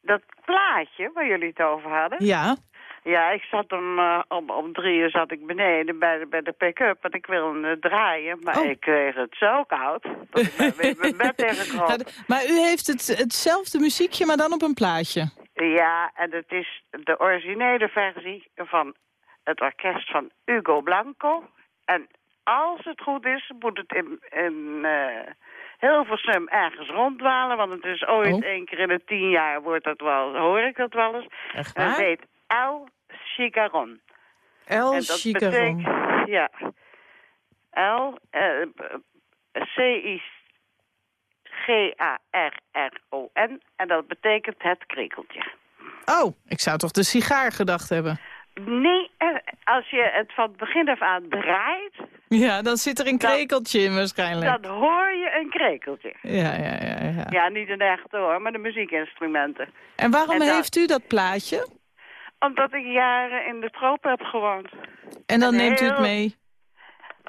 dat plaatje waar jullie het over hadden. Ja, Ja, ik zat om, eh, om, om drie uur zat ik beneden bij de, bij de pick-up en ik wilde het draaien. Maar Oh. ik kreeg het zo koud dat ik mijn bed maar u heeft het, hetzelfde muziekje, maar dan op een plaatje. Ja, en het is de originele versie van het orkest van Hugo Blanco. En als het goed is, moet het in, in eh, Hilversum ergens ronddwalen. Want het is ooit Oh. één keer in de tien jaar wordt dat wel, hoor ik dat wel eens. Echt En waar? El Chicaron. El betekent- Ja. L, eh, C-I-G-A-R-R-O-N. En dat betekent het krekeltje. Oh, ik zou toch de sigaar gedacht hebben. Nee, eh, als je het van het begin af aan draait, Ja, dan zit er een Dan- krekeltje in waarschijnlijk. dan hoor je een krekeltje. Ja, ja, ja, ja. Ja, niet een echte hoor, maar de muziekinstrumenten. En waarom En dan- heeft u dat plaatje? Omdat ik jaren in de tropen heb gewoond. En dan En neemt u het mee.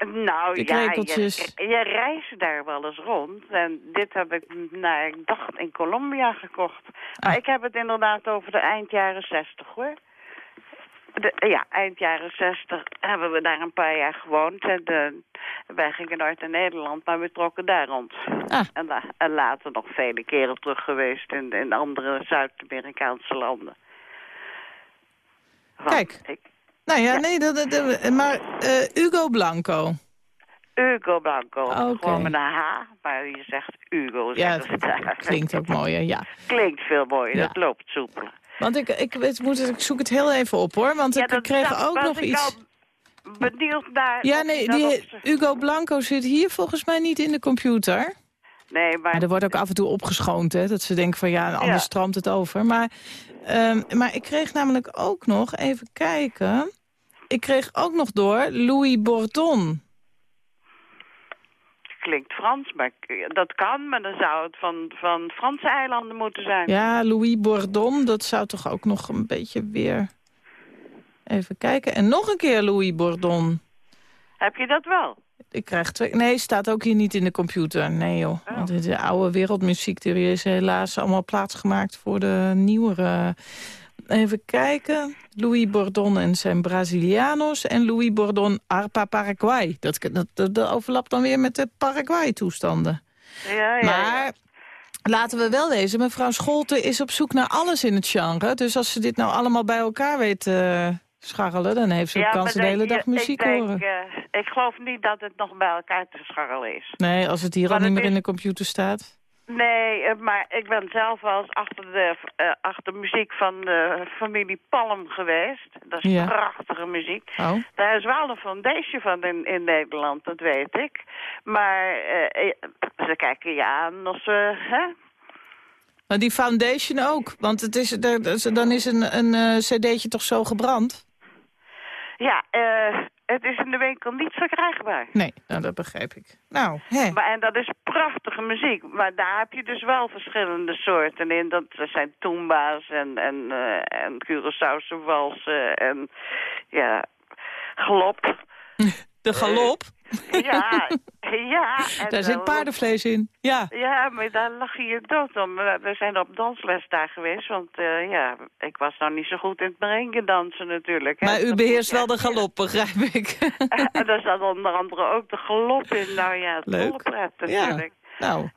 Nou De ja, je, je reist daar wel eens rond. En dit heb ik, nou, ik dacht in Colombia gekocht. Maar Ah. ik heb het inderdaad over de eind jaren zestig hoor. De, ja, eind jaren zestig hebben we daar een paar jaar gewoond. En de, wij gingen nooit naar Nederland, maar we trokken daar rond. Ah. En, en later nog vele keren terug geweest in, in andere Zuid-Amerikaanse landen. Kijk. Ik, Nou ja, nee, dat, dat- maar eh, Hugo Blanco. Hugo Blanco. Oké. Gewoon met een H, maar je zegt Hugo. Ja, klinkt ook mooi, hè, ja. Klinkt veel mooier, Ja. dat loopt soepeler. Want ik, ik, moet, ik zoek het heel even op, hoor. Want Ja, ik dat- kreeg dat ook nog iets... benieuwd naar... Ja, nee, die, op- Hugo Blanco zit hier volgens mij niet in de computer. Nee, maar... Maar er wordt ook af en toe opgeschoond, hè. Dat ze denken van, ja, anders stroomt het over. Maar, ehm, maar ik kreeg namelijk ook nog, even kijken... Ik kreeg ook nog door Louis Bordon. Klinkt Frans, maar dat kan, maar dan zou het van, van Franse eilanden moeten zijn. Ja, Louis Bordon, dat zou toch ook nog een beetje weer... Even kijken. En nog een keer Louis Bordon. Heb je dat wel? Ik krijg twee... Nee, staat ook hier niet in de computer. Nee joh. Oh. Want de oude wereldmuziek die is helaas allemaal plaatsgemaakt voor de nieuwere. Even kijken. Louis Bordon en zijn Brazilianos. En Louis Bordon Arpa Paraguay. Dat, dat, dat, dat overlapt dan weer met de Paraguay-toestanden. Ja, ja, ja. Maar laten we wel wezen, mevrouw Scholte is op zoek naar alles in het genre. Dus als ze dit nou allemaal bij elkaar weet te scharrelen... dan heeft ze Ja, kans de hele dag muziek ik denk, horen. eh, ik geloof niet dat het nog bij elkaar te scharrelen is. Nee, als het hier Maar al niet meer in de computer staat. Nee, eh, maar ik ben zelf wel eens achter de, eh, achter muziek van de familie Palm geweest. Dat is Ja. prachtige muziek. Oh. Daar is wel een foundation van in, in Nederland, dat weet ik. Maar ze kijken je aan als ze... Hè? Maar die foundation ook. Want het is, er- dan is een, een eh, cd'tje toch zo gebrand? Ja, eh, het is in de winkel niet verkrijgbaar. Nee, nou, dat begrijp ik. Nou, hè. Maar, en dat is prachtige muziek. Maar daar heb je dus wel verschillende soorten in. Dat er zijn Toomba's en, en, eh en Curaçaose walsen en ja, galop. De galop, Ja, ja. En daar zit paardenvlees in. Ja. Ja, maar daar lag je je dood om. We zijn op dansles daar geweest, want eh, ja, ik was nou niet zo goed in het merengue dansen natuurlijk. hè. Maar u beheerst wel de galop, begrijp ik. En daar zat onder andere ook de galop in. Nou ja, het Leuk. volle pret Ja. natuurlijk. Nou,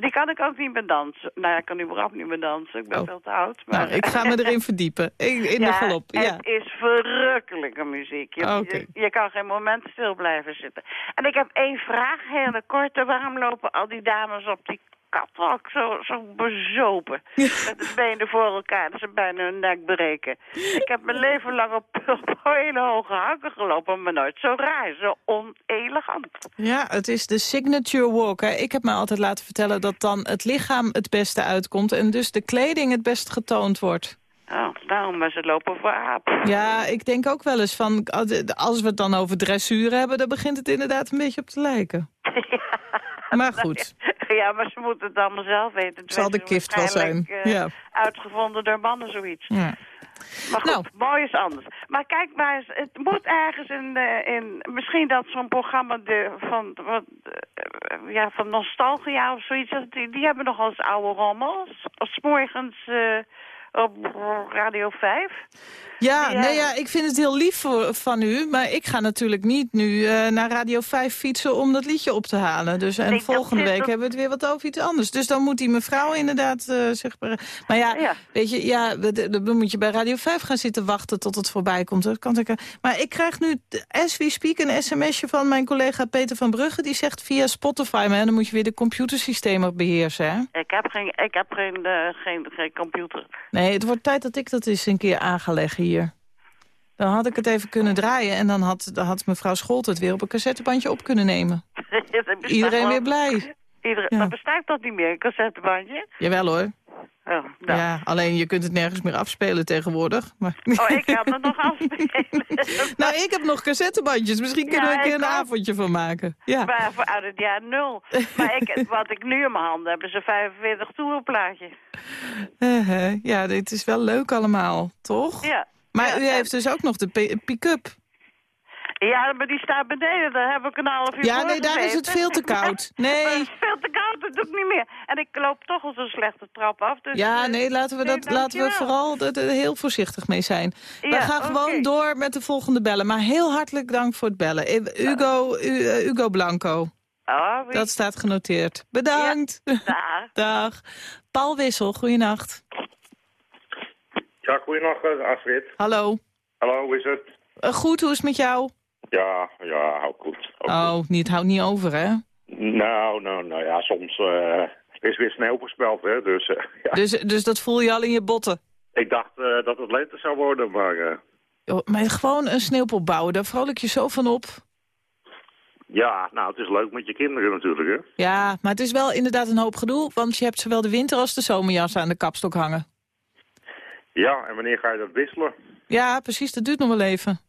Die kan ik ook niet meer dansen. Nou ja, ik kan überhaupt niet meer dansen. Ik ben Oh. veel te oud. Maar... nou, ik ga me erin verdiepen. In, in de galop, ja. Het is verrukkelijke muziek. Je, Oké. je, je kan geen moment stil blijven zitten. En ik heb één vraag, hele korte. Waarom lopen al die dames op die catwalk zo, zo bezopen? Met de benen voor elkaar, dat ze bijna hun nek breken. Ik heb mijn leven lang op, op hele hoge hakken gelopen, maar nooit zo raar, zo onelegant. Ja, het is de signature walk. Hè. Ik heb me altijd laten vertellen dat dan het lichaam het beste uitkomt... en dus de kleding het best getoond wordt. Oh, nou, maar ze lopen voor aap. Ja, ik denk ook wel eens van, als we het dan over dressuur hebben... dan begint het inderdaad een beetje op te lijken. Maar goed. Ja, maar ze moeten het allemaal zelf weten. Het Zal de kift wel zijn, eh, ja. Uitgevonden door mannen, zoiets. Ja. Maar goed, Nou. mooi is anders. Maar kijk maar eens, het moet ergens in, eh, in misschien dat zo'n programma de, van, wat, eh, ja, van Nostalgia of zoiets, die, die hebben nog eens oude rommels. Of 's morgens eh, op Radio 5. Ja, Ja. nee, ja, ik vind het heel lief voor, van u. Maar ik ga natuurlijk niet nu eh, naar Radio 5 fietsen om dat liedje op te halen. Dus, en volgende week hebben we het weer wat over iets anders. Dus dan moet die mevrouw inderdaad eh zeg maar... Maar ja, Ja. weet je, ja, dan moet je bij Radio 5 gaan zitten wachten tot het voorbij komt. Dat kan ik, maar ik krijg nu, as we speak, een sms'je van mijn collega Peter van Brugge. Die zegt via Spotify, maar dan moet je weer de computersystemen beheersen, hè? Ik heb geen, ik heb geen, eh, geen, geen computer. Nee, het wordt tijd dat ik dat eens een keer aan ga leggen hier. Dan had ik het even kunnen draaien en dan had, dan had mevrouw Scholt het weer op een cassettebandje op kunnen nemen. Iedereen wel- weer blij. Iedereen, Ja. Maar bestaat dat niet meer, een cassettebandje? Jawel hoor. Oh, nou. Ja, alleen je kunt het nergens meer afspelen tegenwoordig. Maar... oh ik kan het nog afspelen. nou, ik heb nog cassettebandjes. Misschien kunnen Ja, we een keer een avondje van maken. Ja. Maar voor uit het jaar nul. Maar ik, wat ik nu in mijn handen heb, is een 45 toerplaatje. Eh, ja, dit is wel leuk allemaal, toch? Ja. Maar Ja, u heeft dus ook nog de pi- pick-up. Ja, maar die staat beneden. Daar heb ik een half uur Ja, nee, daar is het veel te koud. Nee. Maar het is veel te koud, dat doe ik niet meer. En ik loop toch al zo'n slechte trap af. Dus, Ja, eh, nee, laten we, nee, dat, laten we vooral heel voorzichtig mee zijn. we gaan gewoon door met de volgende bellen. Maar heel hartelijk dank voor het bellen. Eh, Hugo, eh, Hugo Blanco. Oh, wie- Dat staat genoteerd. Bedankt. Dag. Dag. Paul Wissel, goeienacht. Ja, goeienacht Astrid. Hallo. Hallo, hoe is het? Goed, hoe is het met jou? Ja, ja, ook goed. Oh, niet, houdt niet over, hè? Nou, nou, nou ja, soms eh, is weer sneeuw voorspeld, hè. Dus eh, ja. Dus, dus dat voel je al in je botten. ik dacht eh, dat het lente zou worden, maar Oh, Maar gewoon een sneeuwpop bouwen, daar vrolijk je zo van op. ja, nou, het is leuk met je kinderen natuurlijk, hè. Ja, maar het is wel inderdaad een hoop gedoe... want je hebt zowel de winter- als de zomerjas aan de kapstok hangen. Ja, en wanneer ga je dat wisselen? Ja, precies, dat duurt nog wel even.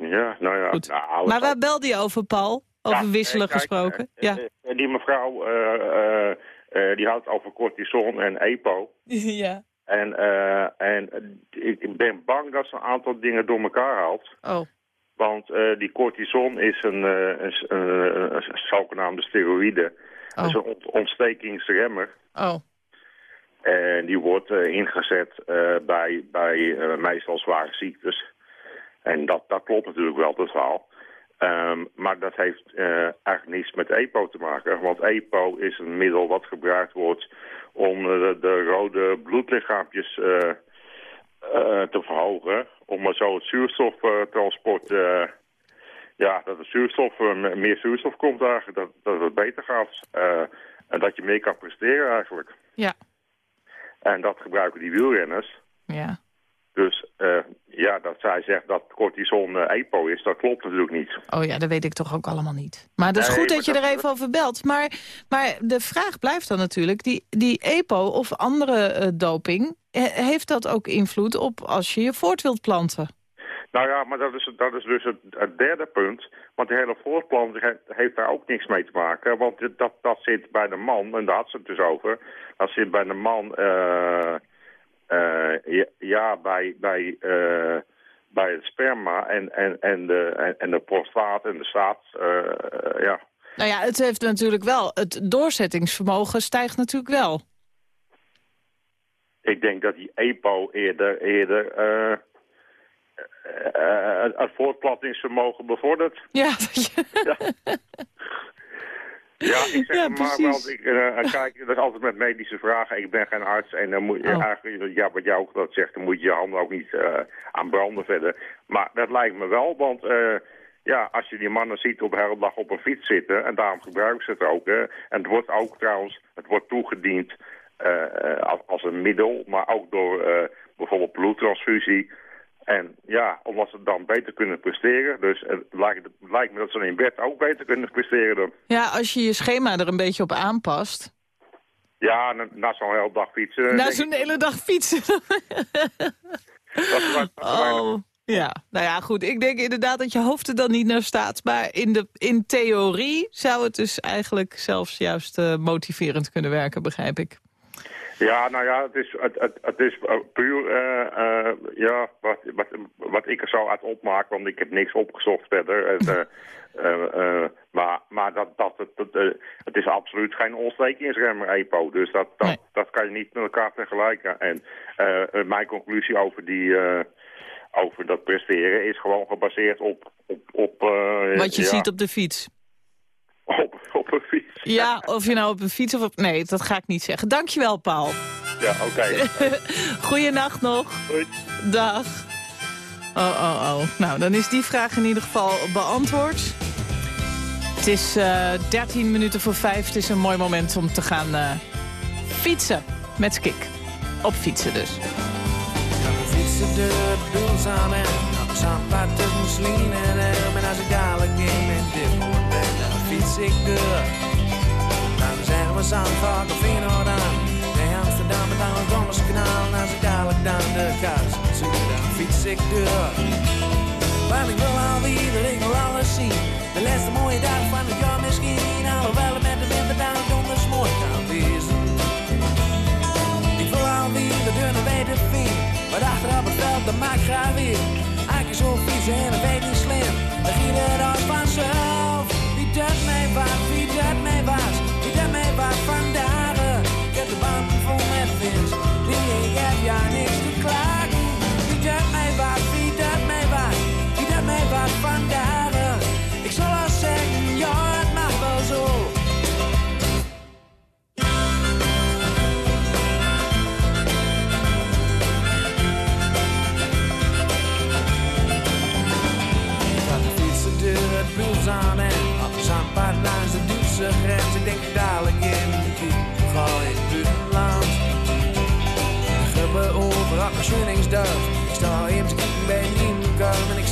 Ja, nou ja. Nou, Maar waar belde je over, Paul? Over Ja, wisselen kijk, gesproken? eh, ja. eh, die mevrouw, eh, eh, die houdt over cortison en EPO. ja. En, en ik ben bang dat ze een aantal dingen door elkaar haalt. Oh. Want die cortison is een, een, een, een zogenaamde steroïde. Dat is een ont- ontstekingsremmer. Oh. En die wordt ingezet bij, bij meestal zware ziektes. En dat, dat klopt natuurlijk wel, dat verhaal. Ehm, maar dat heeft eh, eigenlijk niets met EPO te maken. Want EPO is een middel wat gebruikt wordt om de, de rode bloedlichaampjes eh, eh, te verhogen. Om zo het zuurstoftransport... ja, dat er zuurstof, me- meer zuurstof komt eigenlijk. Dat, dat het beter gaat. En dat je meer kan presteren eigenlijk. Ja. En dat gebruiken die wielrenners. Ja. Dus eh, ja, dat zij zegt dat cortison eh, EPO is, dat klopt natuurlijk niet. Oh ja, dat weet ik toch ook allemaal niet. Maar dat is Nee, goed dat je dat- er even over belt. Maar, maar de vraag blijft dan natuurlijk, die, die EPO of andere eh, doping... heeft dat ook invloed op als je je voort wilt planten? Nou ja, maar dat is, dat is dus het, het derde punt. Want de hele voortplanting he- heeft daar ook niks mee te maken. Want dat, dat zit bij de man, en daar had ze het dus over. Dat zit bij de man, eh, ja, ja, bij, bij, eh, bij het sperma en, en, en, de, en, en de prostaat en de zaad. eh, ja. Nou ja, het heeft natuurlijk wel, het doorzettingsvermogen stijgt natuurlijk wel. Ik denk dat die EPO eerder, eerder eh, eh, het- voortplantingsvermogen bevordert. Ja, dat je... Ja, ik zeg Ja, maar, precies. want ik, eh, kijk, dat is altijd met medische vragen. Ik ben geen arts en dan moet je Oh. eigenlijk, ja, wat jij ook dat zegt, dan moet je je handen ook niet eh, aan branden verder. Maar dat lijkt me wel, want eh, ja, als je die mannen ziet op de hele dag op een fiets zitten, en daarom gebruiken ze het ook. Hè. En het wordt ook trouwens, het wordt toegediend als, als een middel, maar ook door bijvoorbeeld bloedtransfusie. En ja, omdat ze dan beter kunnen presteren. Dus het lijkt, het lijkt me dat ze in bed ook beter kunnen presteren dan. Ja, als je je schema er een beetje op aanpast. Ja, na, na zo'n hele dag fietsen. Na zo'n hele dag fietsen. dat is Oh, ja. Nou ja, goed. Ik denk inderdaad dat je hoofd er dan niet naar staat. Maar in, de, in theorie zou het dus eigenlijk zelfs juist eh, motiverend kunnen werken, begrijp ik. Ja, nou ja, het is, het, het, het is eh, puur eh, eh, ja, wat, wat, wat ik er zo uit opmaak, want ik heb niks opgezocht verder. Eh, maar maar dat, dat, het, het, het is absoluut geen ontstekingsremmer, EPO. Dus dat, dat, dat kan je niet met elkaar vergelijken. En mijn conclusie over, die, over dat presteren is gewoon gebaseerd op... op, op Wat je ja, ziet op de fiets. Op, op een fiets. Ja, of je nou op een fiets of op... Nee, dat ga ik niet zeggen. Dankjewel, Paul. Ja, oké. Goeienacht nog. Doei. Dag. Oh, oh, oh. Nou, dan is die vraag in ieder geval beantwoord. Het is eh 13 minuten voor vijf. Het is een mooi moment om te gaan eh, fietsen. Met Kik. Op fietsen dus. fietsen de buls aan en op. En als ik dan fiets ik door. Dan zeggen we of. Nee, Amsterdam met aan het Rommelse kanaal. En als ik dadelijk dan de kast zoek, dan fiets ik door. Want ik wil alweer, ik wil alles zien. De laatste mooie dag van het jaar misschien. Alhoewel het met de winter dan donders mooi kan wezen. Ik wil alweer de deur naar weten vind. Maar achteraf het veld, dat maakt graag weer. Eigenlijk zo fietsen en weet niet slim. Dan giet het als vanzelf. Dat mij was, wie dat mij was. Wie dat mij was vandaag. Ik heb de band vol met. Nee, ik heb ja niks te klagen. Wie dat mij was, wie dat mij was. Wie dat mij was vandaag. Ik zal al zeggen, ja het mag wel zo. Van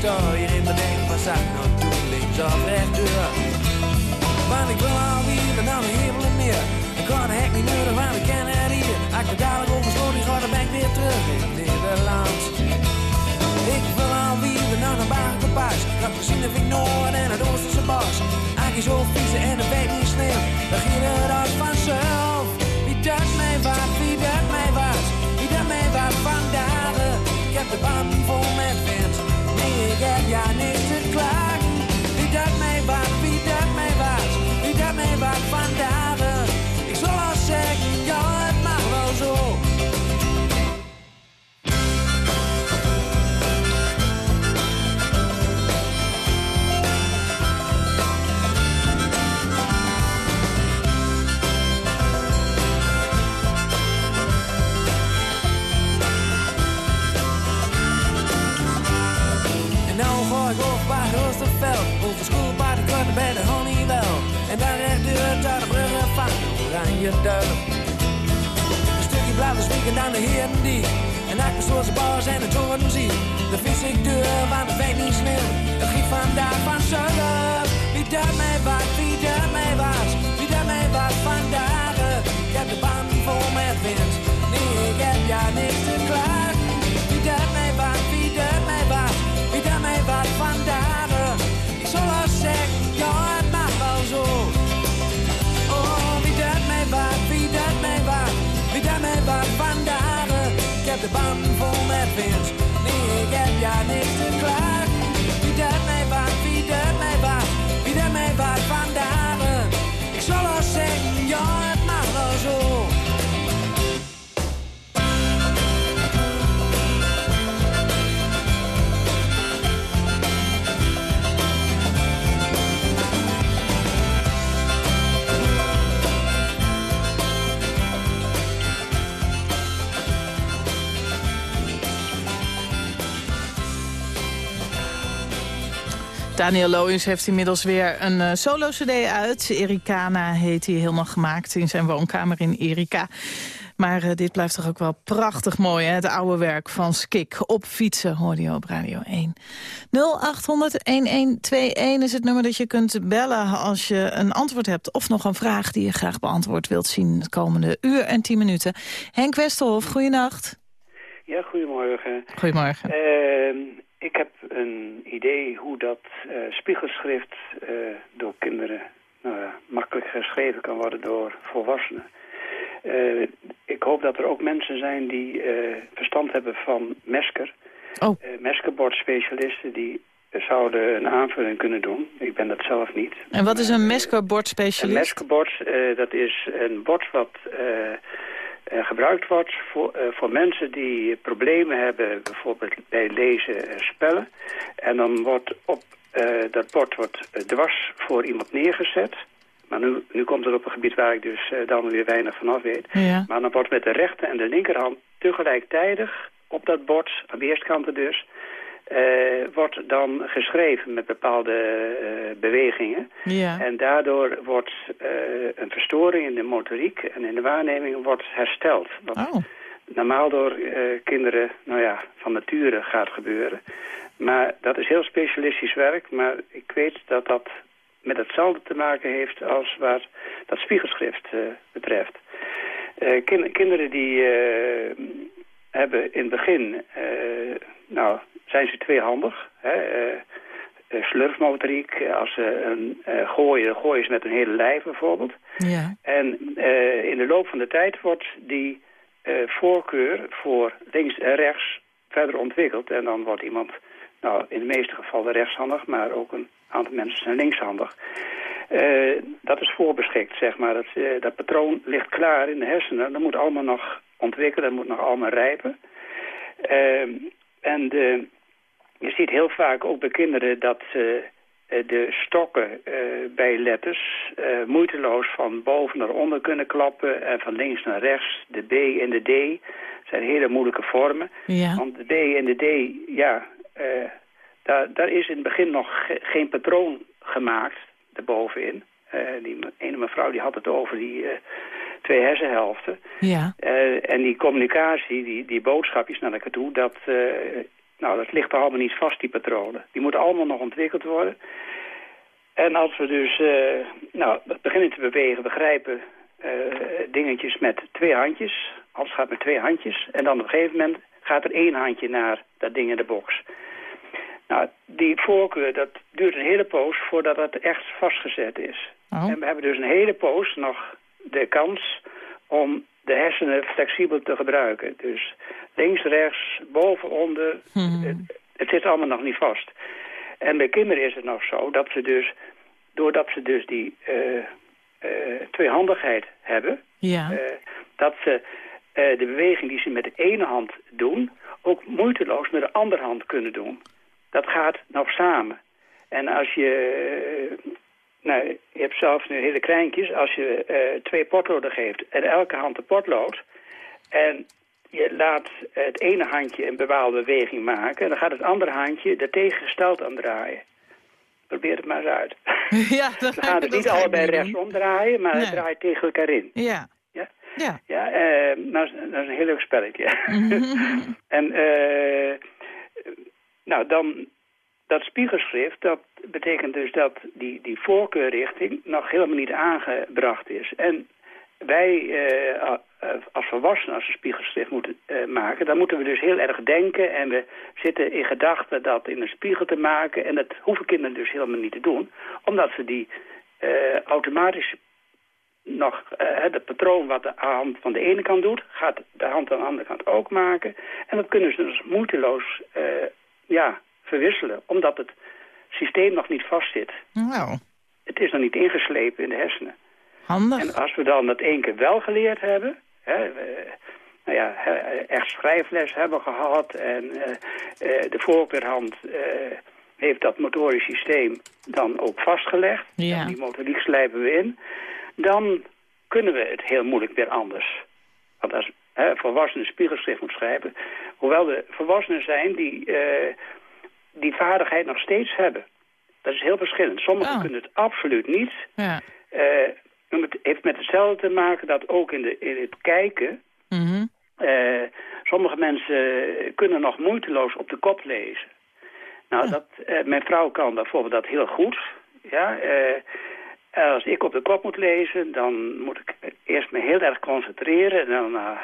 Nieuwkom en ik sta hier in de denk van zak nou doen links of rechtdoor. Want ik wil alweer naar de hemel en meer. Ik kan de hek niet nodig, want ik ken het hier. Als ik dadelijk over sloot, die ga, ben ik weer terug in Nederland. Ik wil alweer naar de. Dat gezien heb ik Noord en het Oosterse bos. Eigenlijk zo fietsen en dat weet niet slim. Dan ging het als vanzelf. Wie dat mij was, wie dat mij was. Wie dat mij was vandaag. Ik heb de band vol met wind. Heb ja niks te klagen. Wie dat mij was, wie dat mij was. Wie dat mij was vandaag. Een stukje blauwe spieken aan de heren die. En achter zoals de bars en de toren zie. De vis ik deur, want het weet niet slim. Het giet vandaag vanzelf. Wie mij was, wie mij was. Wie mij was vandaag. Ik heb de band vol met wind. Nee, ik heb ja niks Daniel Loijens heeft inmiddels weer een eh, solo-cd uit. Ericana heet hij helemaal gemaakt in zijn woonkamer in Erika. Maar eh, dit blijft toch ook wel prachtig mooi, hè? Het oude werk van Skik. Op fietsen, hoorde je op Radio 1. 0800-1121 is het nummer dat je kunt bellen als je een antwoord hebt... of nog een vraag die je graag beantwoord wilt zien... het komende uur en 10 minuten. Henk Westerhof, goeienacht. Ja, goedemorgen. Goedemorgen. Ehm, ik heb een idee hoe dat eh, spiegelschrift eh, door kinderen nou ja, makkelijk geschreven kan worden door volwassenen. Eh, ik hoop dat er ook mensen zijn die verstand hebben van mesker. Oh. Meskerbordspecialisten die zouden een aanvulling kunnen doen. Ik ben dat zelf niet. En wat is een Een meskerbordspecialist? meskerbord, eh, dat is een bord wat gebruikt wordt voor, eh, voor mensen die problemen hebben, bijvoorbeeld bij lezen en spellen. En dan wordt op eh, dat bord wordt eh, dwars voor iemand neergezet. Maar nu, nu komt het op een gebied waar ik dus eh, dan weer weinig vanaf weet. Ja. Maar dan wordt met de rechter en de linkerhand tegelijkertijd op dat bord, aan de eerste kant dus, eh, wordt dan geschreven met bepaalde eh, bewegingen. Ja. En daardoor wordt eh, een verstoring in de motoriek en in de waarneming wordt hersteld. Wat Oh. normaal door kinderen nou ja, van nature gaat gebeuren. Maar dat is heel specialistisch werk. Maar ik weet dat dat met hetzelfde te maken heeft als wat dat spiegelschrift betreft. Kin- kinderen die hebben in het begin, nou, zijn ze tweehandig. Hè, eh, slurfmotoriek, eh, als ze een eh, gooien, gooien ze met een hele lijf bijvoorbeeld. Ja. En in de loop van de tijd wordt die voorkeur voor links en rechts verder ontwikkeld. En dan wordt iemand, nou in de meeste gevallen rechtshandig, maar ook een aantal mensen zijn linkshandig. Dat is voorbeschikt, zeg maar. Dat, dat patroon ligt klaar in de hersenen. Dat moet allemaal nog ontwikkelen, dat moet nog allemaal rijpen. Eh, en de, je ziet heel vaak ook bij kinderen dat eh, de stokken eh, bij letters eh, moeiteloos van boven naar onder kunnen klappen en van links naar rechts. De B en de D zijn hele moeilijke vormen. Ja. Want de D en de D, ja, daar, daar is in het begin nog ge- geen patroon gemaakt daarbovenin. Die ene mevrouw die had het over die twee hersenhelften. Ja. En die communicatie, die, die boodschapjes naar elkaar toe, dat, nou, dat ligt er allemaal niet vast, die patronen. Die moeten allemaal nog ontwikkeld worden. En als we dus eh, nou, beginnen te bewegen, begrijpen eh, dingetjes met twee handjes. Alles gaat met twee handjes. En dan op een gegeven moment gaat er één handje naar dat ding in de box. Nou, die voorkeur, dat duurt een hele poos voordat dat echt vastgezet is. Oh. En we hebben dus een hele poos nog de kans om de hersenen flexibel te gebruiken. Dus links, rechts, boven, onder, het, het zit allemaal nog niet vast. En bij kinderen is het nog zo dat ze dus, doordat ze dus die eh, eh, tweehandigheid hebben, Ja. eh, dat ze de beweging die ze met de ene hand doen, ook moeiteloos met de andere hand kunnen doen. Dat gaat nog samen. En als je, nou, je hebt zelf nu hele kleintjes, als je eh, twee potloden geeft en elke hand een potlood, en je laat het ene handje een bepaalde beweging maken, en dan gaat het andere handje er tegengesteld aan draaien. Probeer het maar eens uit. ja, dat Dan gaat het niet allebei rechtsom draaien, maar het draait tegen elkaar in. Ja. Ja? Ja. Ja, eh, dat, is, dat is een heel leuk spelletje. en eh, nou, dan dat spiegelschrift, dat betekent dus dat die, die voorkeurrichting nog helemaal niet aangebracht is. En wij eh, eh, als volwassenen, als we spiegelschrift moeten eh, maken, dan moeten we dus heel erg denken. En we zitten in gedachten dat in een spiegel te maken. En dat hoeven kinderen dus helemaal niet te doen. Omdat ze die eh, automatisch nog eh, het patroon wat de hand van de ene kant doet, gaat de hand aan de andere kant ook maken. En dat kunnen ze dus moeiteloos eh, ja, verwisselen, omdat het systeem nog niet vastzit. Nou, Het is nog niet ingeslepen in de hersenen. handig. En als we dan dat één keer wel geleerd hebben, hè, we, nou ja, echt schrijfles hebben gehad en eh, eh, de voorkeurhand eh, heeft dat motorisch systeem dan ook vastgelegd. Ja. En die motoriek slijpen we in. Dan kunnen we het heel moeilijk weer anders. Want als hè, volwassenen spiegelschrift moet schrijven, hoewel er volwassenen zijn die eh, die vaardigheid nog steeds hebben. Dat is heel verschillend. Sommigen Oh. kunnen het absoluut niet. Ja. Eh, het heeft met hetzelfde te maken dat ook in, de, in het kijken Mhm. Eh, sommige mensen kunnen nog moeiteloos op de kop lezen. Nou, dat, eh, mijn vrouw kan bijvoorbeeld dat heel goed. Ja, eh, als ik op de kop moet lezen, dan moet ik eerst me heel erg concentreren. En dan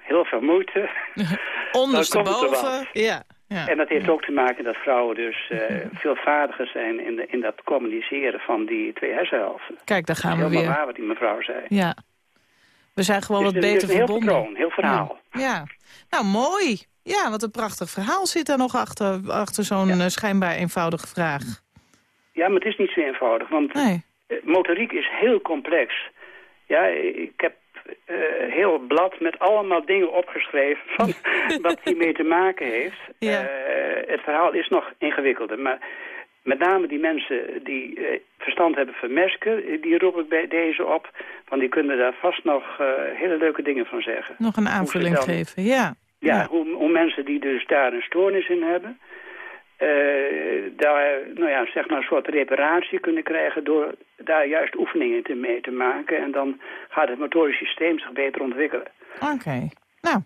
heel veel moeite. Er Ondersteboven. Ja. Ja. En dat heeft ook te maken dat vrouwen dus eh, veel vaardiger zijn in, de, in dat communiceren van die twee hersenhelften. Kijk, daar gaan we Helemaal weer. waar wat die mevrouw zei. Ja. We zijn gewoon Dus wat beter een heel verbonden. patroon, heel verhaal. Ja. ja. Nou, mooi. Ja, wat een prachtig verhaal zit daar nog achter, achter zo'n eh, schijnbaar eenvoudige vraag. Ja, maar het is niet zo eenvoudig, want eh, motoriek is heel complex. Ja, ik heb eh, heel blad met allemaal dingen opgeschreven van wat hiermee te maken heeft. Eh, het verhaal is nog ingewikkelder, maar met name die mensen die eh, verstand hebben van mesken, die roep ik bij deze op, want die kunnen daar vast nog hele leuke dingen van zeggen. Nog een aanvulling dan- geven, ja. Ja, Hoe, hoe mensen die dus daar een stoornis in hebben... eh, daar nou ja, zeg maar een soort reparatie kunnen krijgen... door daar juist oefeningen te mee te maken. En dan gaat het motorisch systeem zich beter ontwikkelen. Oké. Nou.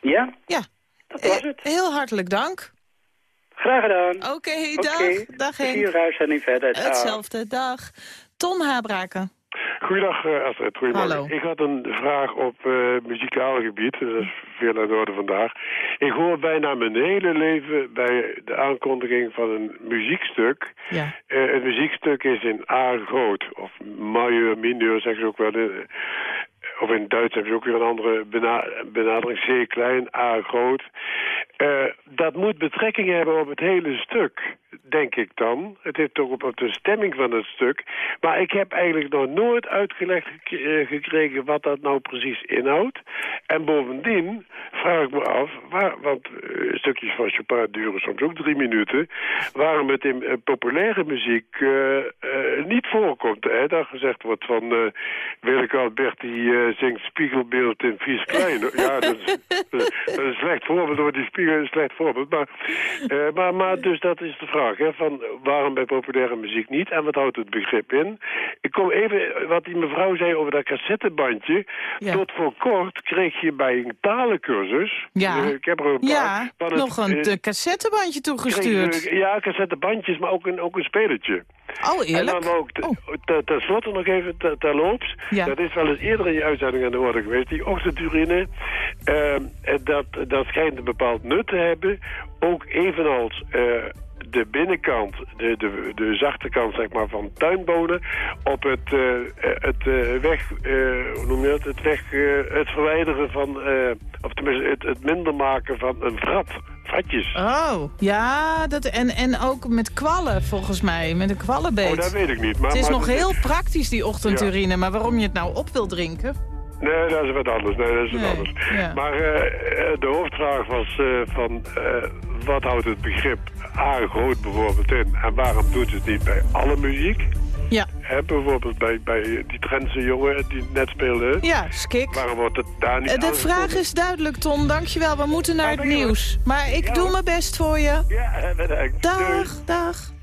Ja? Ja. Dat was het. Heel hartelijk dank. Graag gedaan. Oké, dag. Dag Henk. Plezierige uitzending verder. Hetzelfde, dag. Ton Habraken. Goeiedag eh, Astrid, goedemorgen. Hallo. Ik had een vraag op eh muzikaal gebied, dat is veel aan de orde vandaag. Ik hoor bijna mijn hele leven bij de aankondiging van een muziekstuk. Ja. Eh, het muziekstuk is in A groot, of majeur, mineur zeggen ze ook wel. eh, of in Duits hebben ze ook weer een andere bena- benadering, C klein, A groot. Eh, dat moet betrekking hebben op het hele stuk, denk ik dan. Het heeft toch op, de stemming van het stuk. Maar ik heb eigenlijk nog nooit uitgelegd eh, gekregen wat dat nou precies inhoudt. En bovendien vraag ik me af, waar, want eh, stukjes van Chopin duren soms ook drie minuten, waarom het in eh, populaire muziek niet voorkomt. Hè? Dat gezegd wordt van uh, Willeke Albert die zingt Spiegelbeeld in Fries Klein. ja, dat is, dat is een slecht voorbeeld, maar die spiegel is een slecht voorbeeld. Maar, maar, maar dus dat is de vraag, hè, van waarom bij populaire muziek niet en wat houdt het begrip in? Ik kom even, wat die mevrouw zei over dat cassettebandje. Tot voor kort kreeg je bij een talencursus, Ja. eh, ik heb er een paar, Ja, van het, nog een eh, cassettebandje toegestuurd. kreeg ja, cassettebandjes, maar ook een, ook een spelertje. Oh, eerlijk? En dan ook, te- ten slotte nog even ter- terloops. Ja. Dat is wel eens eerder in je uitzending aan de orde geweest. Die ochtendurine, en dat, dat schijnt een bepaald nut te hebben. Ook evenals de binnenkant, de, de, de zachte kant zeg maar, van tuinbonen... op het, eh, het eh, weg, eh, hoe noem je dat? Het, weg, het verwijderen van, of tenminste het, het minder maken van een vrat. Vatjes. Oh, ja, dat, en, en ook met kwallen volgens mij, met een kwallenbeet. Oh, dat weet ik niet. Maar, het is maar nog heel praktisch, die ochtendurine, maar waarom je het nou op wil drinken? Nee, dat is wat anders. Nee, dat is wat Nee, anders. ja. Maar eh, eh, de hoofdvraag was eh, van wat houdt het begrip A groot bijvoorbeeld in en waarom doet het niet bij alle muziek? Ja. Hè, bijvoorbeeld bij, bij die Drentse jongen die net speelde. Ja, skik. Waarom wordt het daar niet De vraag is duidelijk, Ton. Dankjewel. We moeten naar het nieuws. Maar ik doe mijn best voor je. Ja, bedankt. Dag, dag.